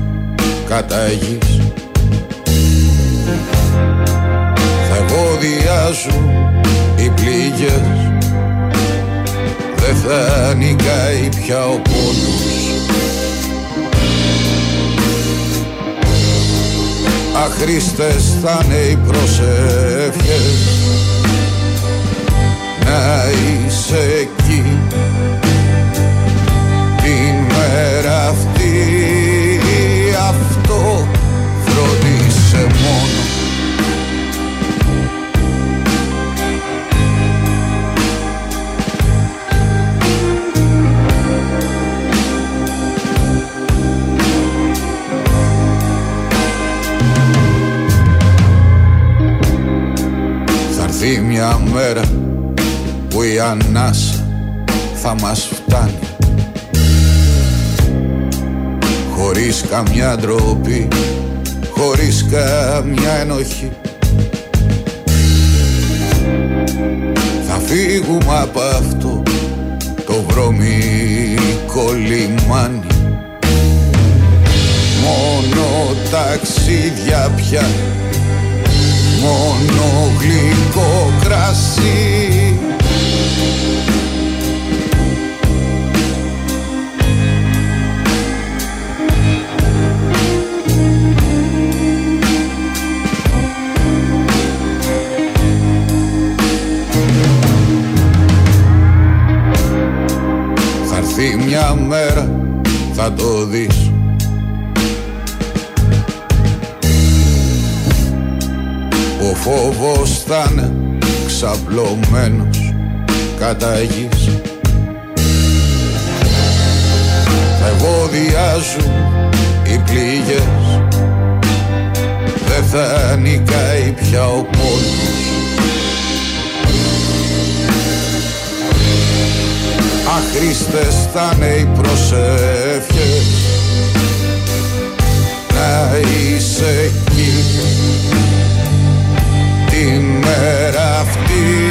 κατά γης. Θα ευωδιάζουν οι πληγές. Δεν θα νικάει πια ο πόνος. Αχρήστες θα είναι οι προσεύχες Να είσαι εκεί. την μέρα αυτή αυτό φροντίσε μόνο. Θα έρθει μια μέρα που η ανάσα θα μας φτάνει Χωρίς καμιά ντροπή, χωρίς καμιά ενοχή. Θα φύγουμε από αυτό το βρωμικό λιμάνι. Μόνο ταξίδια πια Μόνο γλυκό κρασί μέρα θα το δεις. Ο φόβος θα είναι ξαπλωμένος κατά γης. Θα ευωδιάζουν οι πληγές. Δεν θα νικάει πια ο πόλος Αχρήστες θα είναι οι προσεύχες. Να είσαι εκεί. Τη μέρα αυτή